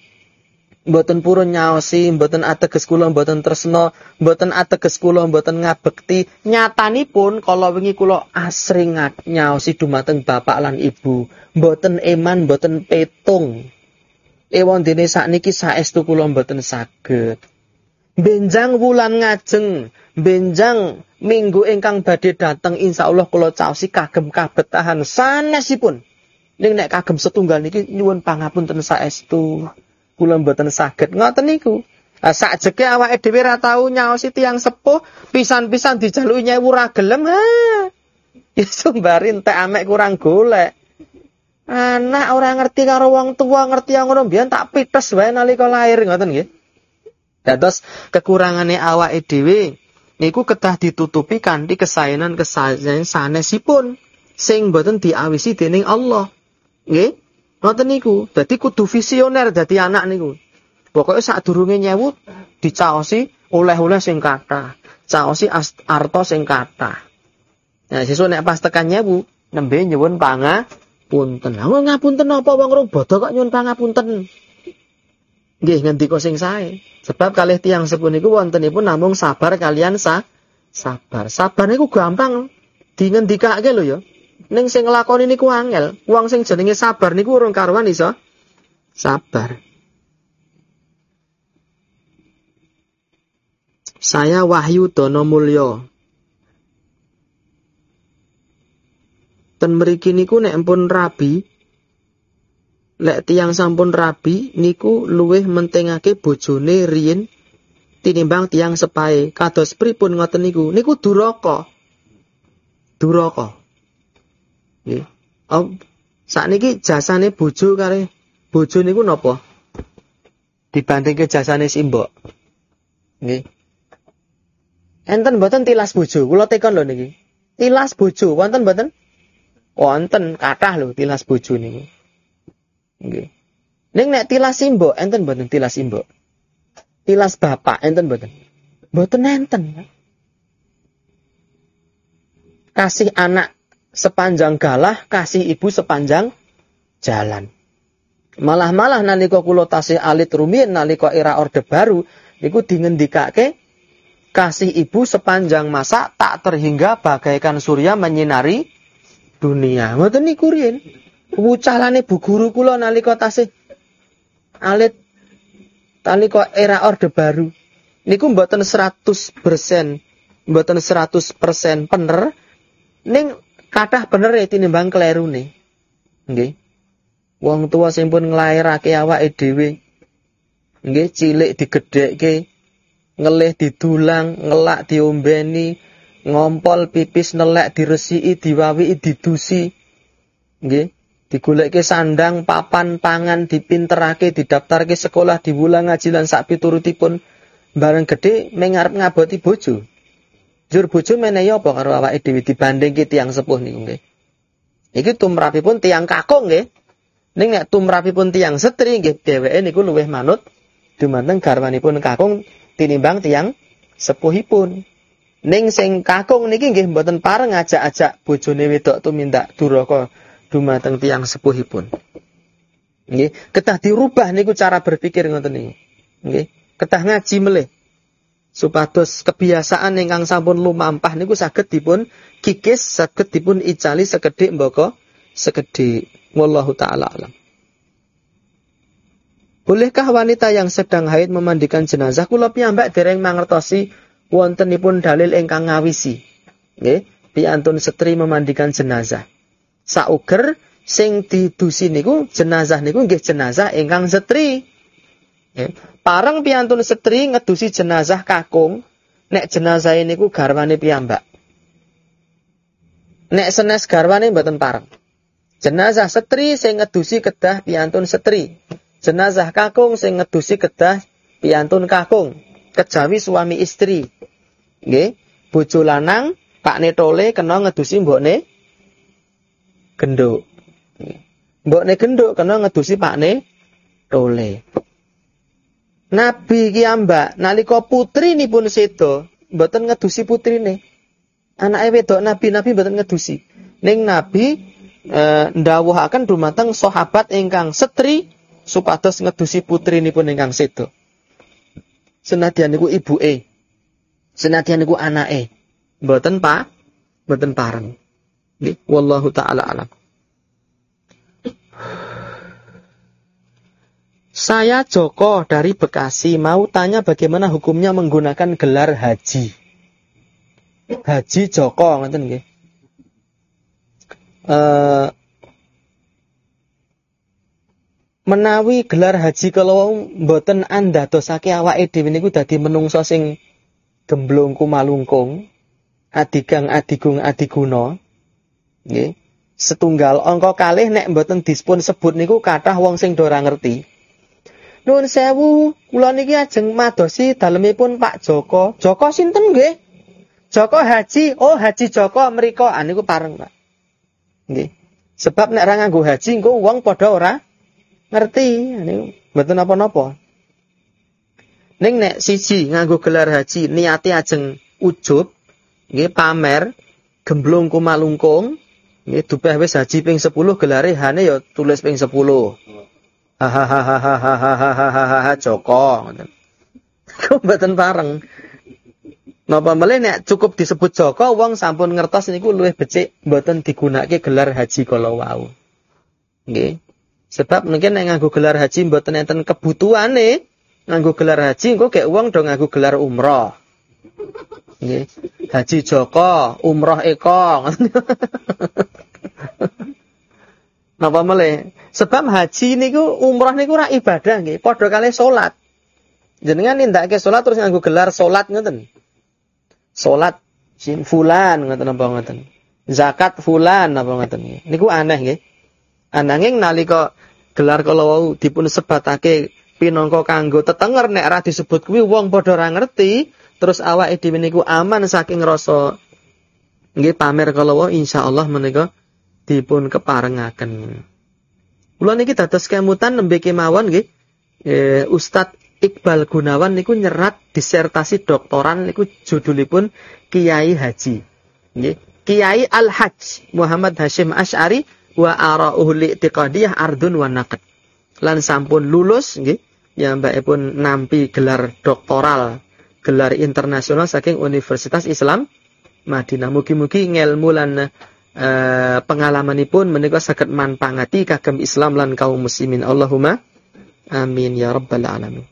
Speaker 1: mboten purun nyaosi, mboten ateges kula mboten tresna, mboten ateges kula mboten ngabekti. Nyatanipun kala wingi kula asring nyaosi dumateng bapak lan ibu, mboten eman, mboten petung. Ewon dene sakniki saestu kula mboten saged. Benjang wulan ngajeng, benjang minggu ingkang badhe dateng insyaallah kula caosi kagem kabetahan sanesipun. Ning nek kagem setunggal niki nyuwun pangapunten saestu. Kula mboten saged ngoten niku. Lah sakjeke awake dhewe ra tau nyaosi tiyang sepuh, pisan-pisan dijaluki nyewu ra gelem. Ha. Ya sumbarin teh amek kurang golek. Anak orang ngerti karo wong tua ngerti yang ngono biyen tak pites wae nalika lahir ngoten nggih. Dados kekurangane awake dhewe niku kedah ditutupi kanthi kesaenan-kesaenan sanesipun sing boten diawisi dening Allah. Nggih. Ngoten niku. Dadi kudu visioner dadi anak niku. Pokoke sadurunge nyewu dicaosi oleh-oleh sing kathah. Caosi arto sing kathah. Nah, sesuk nek pas tekan nyewu nembe nyuwun panga punten. Lah ngapunten apa wong rong bodho kok nyuwun pangapunten. Nggih ngendika sing sae. Sebab kalih tiang sepuh niku wontenipun namung sabar kalian sa sabar. Sabar niku gampang dingendikake lho ya. Ning sing nglakoni niku angel. Wong sing jenenge sabar niku urung karuan iso sabar. Saya Wahyu Dono Mulyo ten mriki niku nek pun rabi lek tiang sampun rabi niku luwih mentingake bojone riyin tinimbang tiang sepae. Kados pripun ngoten niku? Niku duraka. Duraka. Nggih. Om sakniki jasane bojo kare. Bojo niku napa? Dibandingke jasane simbok. Nggih. Enten mboten tilas bojo? Kula tekon lho niki. Tilas bojo. Wonten mboten Wonten kathah lho tilas bojo niku. Nggih. Ning nek tilas simbok enten mboten tilas simbok. Tilas bapak enten mboten. Mboten enten. Kasih anak sepanjang galah, kasih ibu sepanjang jalan. Malah-malah nalika kula tasih alit rumiyin nalika era Orde Baru niku dingendikake kasih ibu sepanjang masa tak terhingga bagaikan surya menyinari dunia. Ngoten niku riyen. Wucalane bu guru kula nalika tasih alit nalika era Orde Baru. Niku mboten 100%, mboten 100% bener ning kathah bener ya tinimbang klerune. Nggih. Wong tua sing pun nglairake awake dhewe. Nggih, cilik digedhekke, ngelih didulang, ngelak diombeni, ngompol pipis nelek diresiki, diwawi didusi. Nggih. Digoleke sandang, papan, pangan, dipinterake, didaftarke sekolah, diwulang ngaji lan sak piturutipun bareng gede mengarep ngaboti bojo. Jur bojo menehi apa karo awake dhewe dibandingke tiyang sepuh niku nggih. Iki tumrapipun tiyang kakung nggih. Ning nek tumrapipun tiyang setri nggih dheweke niku luwih manut dumateng garwanipun kakung tinimbang tiyang sepuhipun. Ning sing kakung niki nggih mboten pareng ngajak-ajak bojone wedok tumindak duraka dumateng tiyang sepuhipun. Nggih, ketah dirubah niku cara berpikir ngoten niku. Nggih, ketah ngaji melih. Supados kebiasaan ingkang sampun lumampah niku saged dipun kikis, saged dipun icali sekedhik mbaka sekedhik. Wallahu taala alam. Bolehkah wanita yang sedang haid memandikan jenazah? Kula piyambak dereng mangertosi wontenipun dalil ingkang ngawisi. Nggih, piantun setri memandikan jenazah. Sauger sing didusi niku jenazah niku nggih jenazah ingkang setri. Nggih. Parang piantun setri ngedusi jenazah kakung, nek jenazah ini ku garwane piyambak. Nek senes garwane mboten pareng. Jenazah setri sing ngedusi kedah piantun setri. Jenazah kakung sing ngedusi kedah piantun kakung. Kejawi suami istri. Nggih, bojo lanang Pak Netole kena ngedusi mbokne genduk. Mbokne genduk kena ngedusi Pak Ne tole. Nabi kiambak nalika putri ini pun sedo mboten ngedusi putrine. Anake wedok Nabi Nabi mboten ngedusi. Ning Nabi e, ndawuhaken dumateng sahabat ingkang setri supados ngedusi putri ini pun ingkang sedo. Senadyan niku ibuke. Senadyan niku anake. Mboten Pak, mboten pareng. Nggih, wallahu taala alam. Saya Joko dari Bekasi mau tanya bagaimana hukumnya menggunakan gelar haji. Haji Joko ngoten nggih. Uh, menawi gelar haji kalau mboten andadosake awake dhewe niku dadi menungso sing gemblung kumalungkung, adigang adigung adiguna. Nggih. Setunggal angka kalih nek mboten dispun sebut niku kathah wong sing ora ngerti. Nun sewu, kula niki ajeng madosi dalemipun Pak Joko. Joko sinten nggih? Joko Haji. Oh, Haji Joko mriku ah niku pareng, Pak. Nggih. Sebab nek ora nganggo haji engko wong padha ora ngerti. Niku mboten napa-napa. Ning nek siji nganggo gelar haji niate ajeng ujub, nggih pamer, gemblung kumalungkung, Nggih dupeh wis haji ping 10 gelare hane ya tulis ping 10. Hahaha Joko ngoten. Kok mboten pareng. Napa melih nek cukup disebut Joko wong sampun ngertos niku luwih becik mboten digunakake gelar haji kala wau. Nggih. Sebab mungkin nek nganggo gelar haji mboten enten kebutuhane nganggo gelar haji engko gek wong do nganggo gelar umroh. Nggih. Haji Joko, umroh Eko. Napa meleh? Sebab haji niku umroh niku ora ibadah nggih, padha kali salat. Jenengan nindakake salat terus nganggo gelar salat ngoten. Salat sin fulan ngoten napa ngoten. Zakat fulan napa ngoten nggih. Niku aneh nggih. Ananging nalika gelar kala wau dipun sebatake pinangka kanggo tetenger nek ora disebut kuwi wong padha ora ngerti, terus awake dhewe niku aman saking rasa nggih pamer kala wau insyaallah menika dipun keparengaken. Kula niki dados kemutan nembe kemawon nggih. Eh, Ustadz Iqbal Gunawan niku nyerat disertasi doktoran niku judulipun Kiai Haji. Nggih. Kiai Al-Hajj Muhammad Hashim Ash'ari wa ara'uhu li'tiqadiyah ardun wa naqd. Lan sampun lulus nggih ya pun nampi gelar doktoral, gelar internasional saking Universitas Islam Madinah. Mugi-mugi ngelmu lan uh, pengalamanipun menika saged manfaati kagem Islam lan kaum muslimin. Allahumma amin ya rabbal alamin.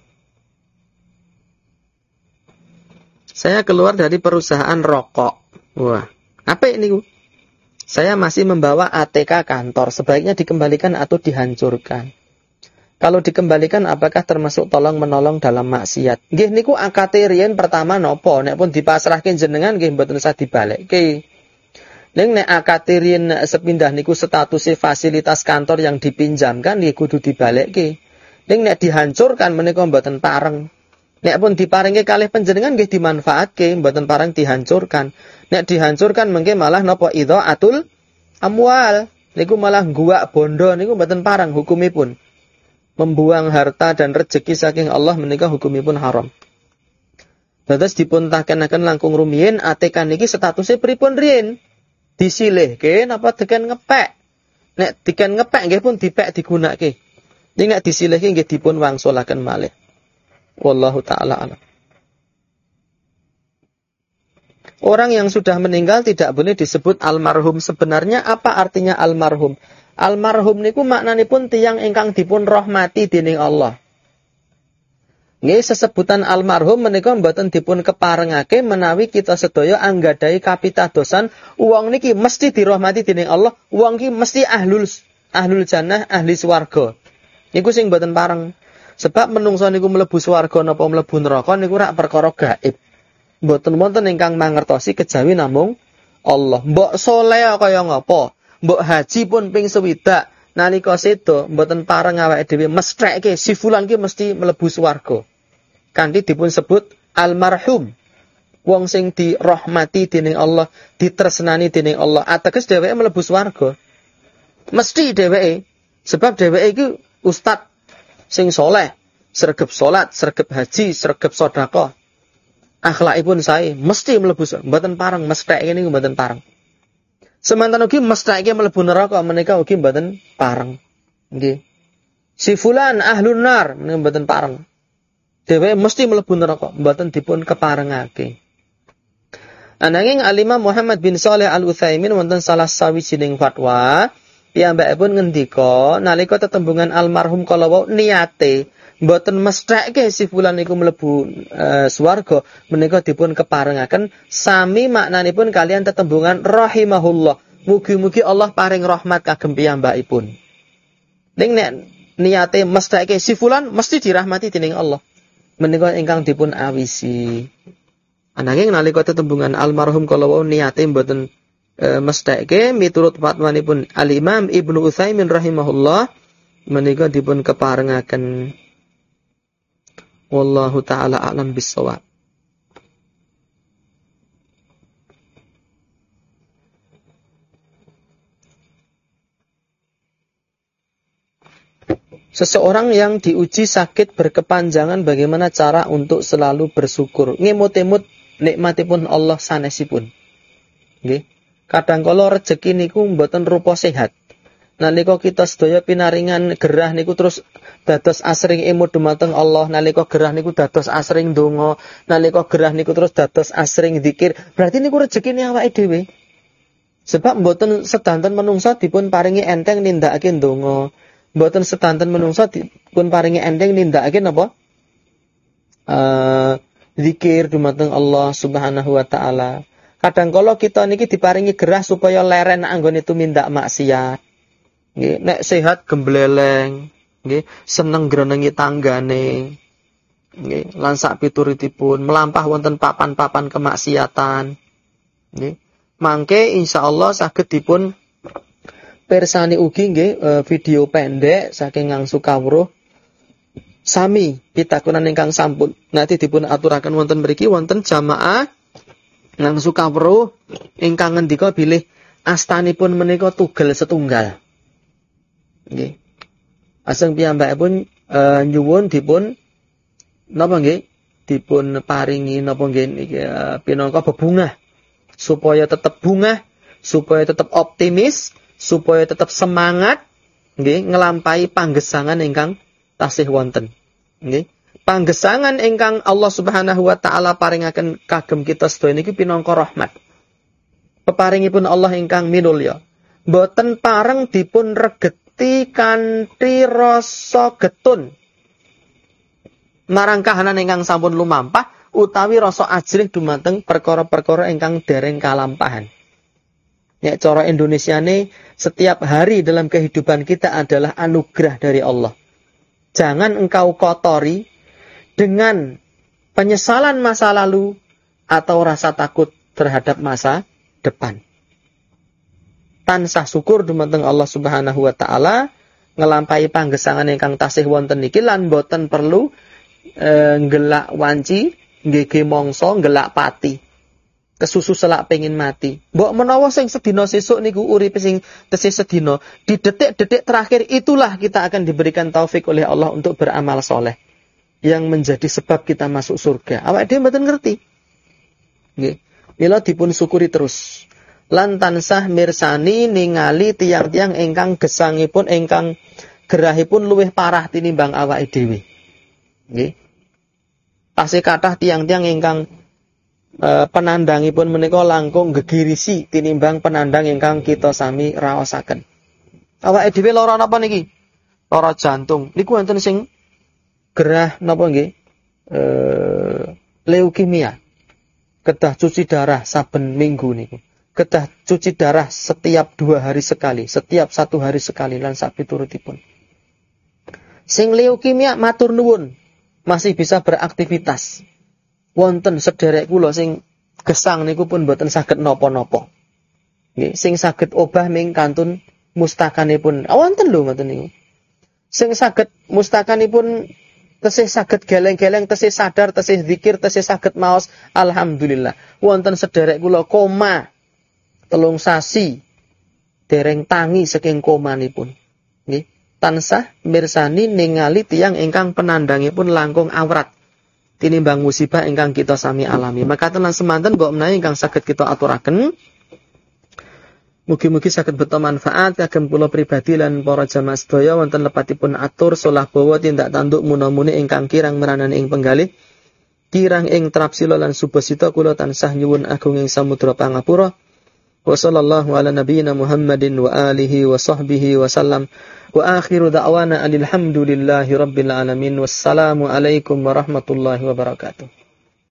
Speaker 1: Saya keluar dari perusahaan rokok. Wah, apa ini? Saya masih membawa ATK kantor. Sebaiknya dikembalikan atau dihancurkan. Kalau dikembalikan apakah termasuk tolong menolong dalam maksiat? Nggih niku akate riyen pertama nopo nek pun dipasrahke jenengan nggih mboten usah dibalekke. Ning nek akate riyen sepindah niku statusnya fasilitas kantor yang dipinjamkan nggih kudu dibalekke. Ning nek dihancurkan menika mboten pareng. Nek pun diparingi kalih panjenengan nggih dimanfaatke, mboten parang dihancurkan. Nek dihancurkan mengke malah napa atul amwal. Niku malah gua bondo niku mboten parang hukumipun. Membuang harta dan rezeki saking Allah menika hukumipun haram. Dados dipun takenaken langkung rumiyin ATK niki statusnya pripun riyin? Disilihke napa deken ngepek? Nek deken ngepek nggih pun dipek digunakake. Nek disilihke nggih dipun wangsulaken malih. Wallahu taala alam. Orang yang sudah meninggal tidak boleh disebut almarhum. Sebenarnya apa artinya almarhum? Almarhum niku maknanipun tiang ingkang dipun rahmati dening Allah. Nggih sesebutan almarhum menika mboten dipun keparengake menawi kita sedaya anggadai kapitadosan uang niki mesti dirahmati dening Allah, uang ki mesti ahlul ahlul jannah, ahli swarga. Niku sing mboten pareng. Sebab menungso niku mlebu swarga napa mlebu neraka niku rak perkara gaib. Mboten wonten ingkang mangertosi kejawi namung Allah. Mbok soleh kaya ngapa? Mbok haji pun ping sewidak nalika sedo mboten pareng awake dhewe mestrekke si fulan ki mesti mlebu swarga. Kanthi dipun sebut almarhum. Wong sing dirahmati dening Allah, ditresnani dening Allah, ateges dheweke mlebu swarga. Mesti dheweke sebab dheweke iki ustad sing soleh, sergap solat, sergap haji, sergap sodako. Akhlakipun saya mesti mlebu mboten parang mesthek ini mboten parang. Semantan ugi mestheke mlebu neraka menika ugi mboten parang. Nggih. Si fulan ahlun nar menika mboten parang. Dewe mesti mlebu neraka, mboten dipun keparengake. Ananging Alimah Muhammad bin Saleh Al Utsaimin wonten salah sawijining fatwa pun ngendika nalika tetembungan almarhum kala wau niate mboten mestheke si fulan niku mlebu e, swarga menika dipun keparengaken. Sami maknanipun kalian tetembungan rahimahullah. Mugi-mugi Allah paring rahmat kagem piyambakipun. Ning nek niate mestheke si fulan mesti dirahmati dening Allah. Menika ingkang dipun awisi. Ananging nalika tetembungan almarhum kala wau niate mboten e, mesteke miturut fatwanipun Al Imam Ibnu Utsaimin rahimahullah menika dipun keparengaken wallahu taala alam bisawab Seseorang yang diuji sakit berkepanjangan bagaimana cara untuk selalu bersyukur. Ngemut-emut nikmatipun Allah sanesipun. Nggih. Kadang kala rezeki niku mboten rupa sehat. Nalika kita sedaya pinaringan gerah niku terus dados asring emut dumateng Allah, nalika gerah niku dados asring donga, nalika gerah niku terus dados asring zikir. Berarti niku rezekine awake dhewe. Sebab mboten sedanten menungsa dipun paringi enteng nindakake donga. Mboten sedanten menungsa dipun paringi enteng nindakake napa? Uh, zikir dumateng Allah Subhanahu wa taala. Kadang kalau kita niki diparingi gerah supaya leren itu minta maksiat. Nggih, nek sehat gembleleng, nggih, seneng grenengi tanggane. Nggih, lan sak pituritipun melampah wonten papan-papan kemaksiatan. Nggih. Mangke insyaallah saged dipun persani ugi nggih e, video pendek saking ngangsu kawruh sami pitakunan ingkang sampun nanti dipun aturaken wonten mriki wonten jamaah Nang Sukawruh ingkang ngendika bilih astanipun menika tugel setunggal. Nggih. Aseng piyambakipun e, nyuwun dipun napa nggih? Dipun paringi napa nggih niki e, pinangka bebungah supaya tetap bunga, supaya tetap optimis, supaya tetap semangat nggih ngelampahi panggesangan ingkang tasih wonten. Nggih. Panggesangan ingkang Allah Subhanahu wa taala paringaken kagem kita sedaya niki pinangka rahmat. Peparingipun Allah ingkang minulya. Boten pareng dipun regeti kanthi rasa getun. Marang kahanan ingkang sampun lumampah utawi rasa ajrih dumateng perkara-perkara ingkang dereng kalampahan. Ya cara Indonesia ini setiap hari dalam kehidupan kita adalah anugerah dari Allah. Jangan engkau kotori dengan penyesalan masa lalu atau rasa takut terhadap masa depan. Tansah syukur dumateng Allah Subhanahu wa taala ngelampai panggesangan ingkang tasih wonten niki lan boten perlu e, gelak wanci nggih mongso gelak pati. Kesusu selak pengin mati. Mbok menawa sing sedina sesuk niku uripe sing tesih sedina di detik-detik terakhir itulah kita akan diberikan taufik oleh Allah untuk beramal soleh yang menjadi sebab kita masuk surga awak dhewe mboten ngerti nggih mila dipun syukuri terus lan tansah mirsani ningali tiang-tiang ingkang gesangipun ingkang gerahipun luwih parah tinimbang awake dhewe. Nggih. Tasih kathah tiang-tiang ingkang e, penandangipun menika langkung gegirisi tinimbang penandang ingkang kita sami raosaken. Awake dhewe lara napa niki? Lara jantung. Niku wonten sing gerah napa nggih? E, leukemia. Kedah cuci darah saben minggu niku kedah cuci darah setiap dua hari sekali, setiap satu hari sekali lan sak piturutipun. Sing leukemia matur nuwun masih bisa beraktivitas. Wonten sederek kula sing gesang niku pun boten saged napa-napa. Nggih, sing saged obah ming kantun mustakanipun. Wonten lho ngoten niku. Sing saged mustakanipun tesih saged geleng-geleng, tesih sadar, tesih zikir, tesih saged maos alhamdulillah. Wonten sederek kula koma telung sasi dereng tangi saking komanipun. Nggih, tansah mirsani ningali tiang ingkang penandangipun langkung awrat tinimbang musibah ingkang kita sami alami. Maka tenan semanten mbok menawi ingkang saged kita aturaken Mugi-mugi sakit betul manfaat kagem pulau pribadi dan para jamaah sedaya wonten lepatipun atur solah bawa tindak tanduk muna-muni ingkang kirang meranan ing penggalih. Kirang ing trapsilo lan subasita kula tansah nyuwun agung ing samudra pangapura. Wa sallallahu ala nabiyyina Muhammadin wa alihi wa sahbihi wa sallam. Wa akhiru da'wana alilhamdulillahi rabbil alamin. Wassalamu alaikum warahmatullahi wabarakatuh.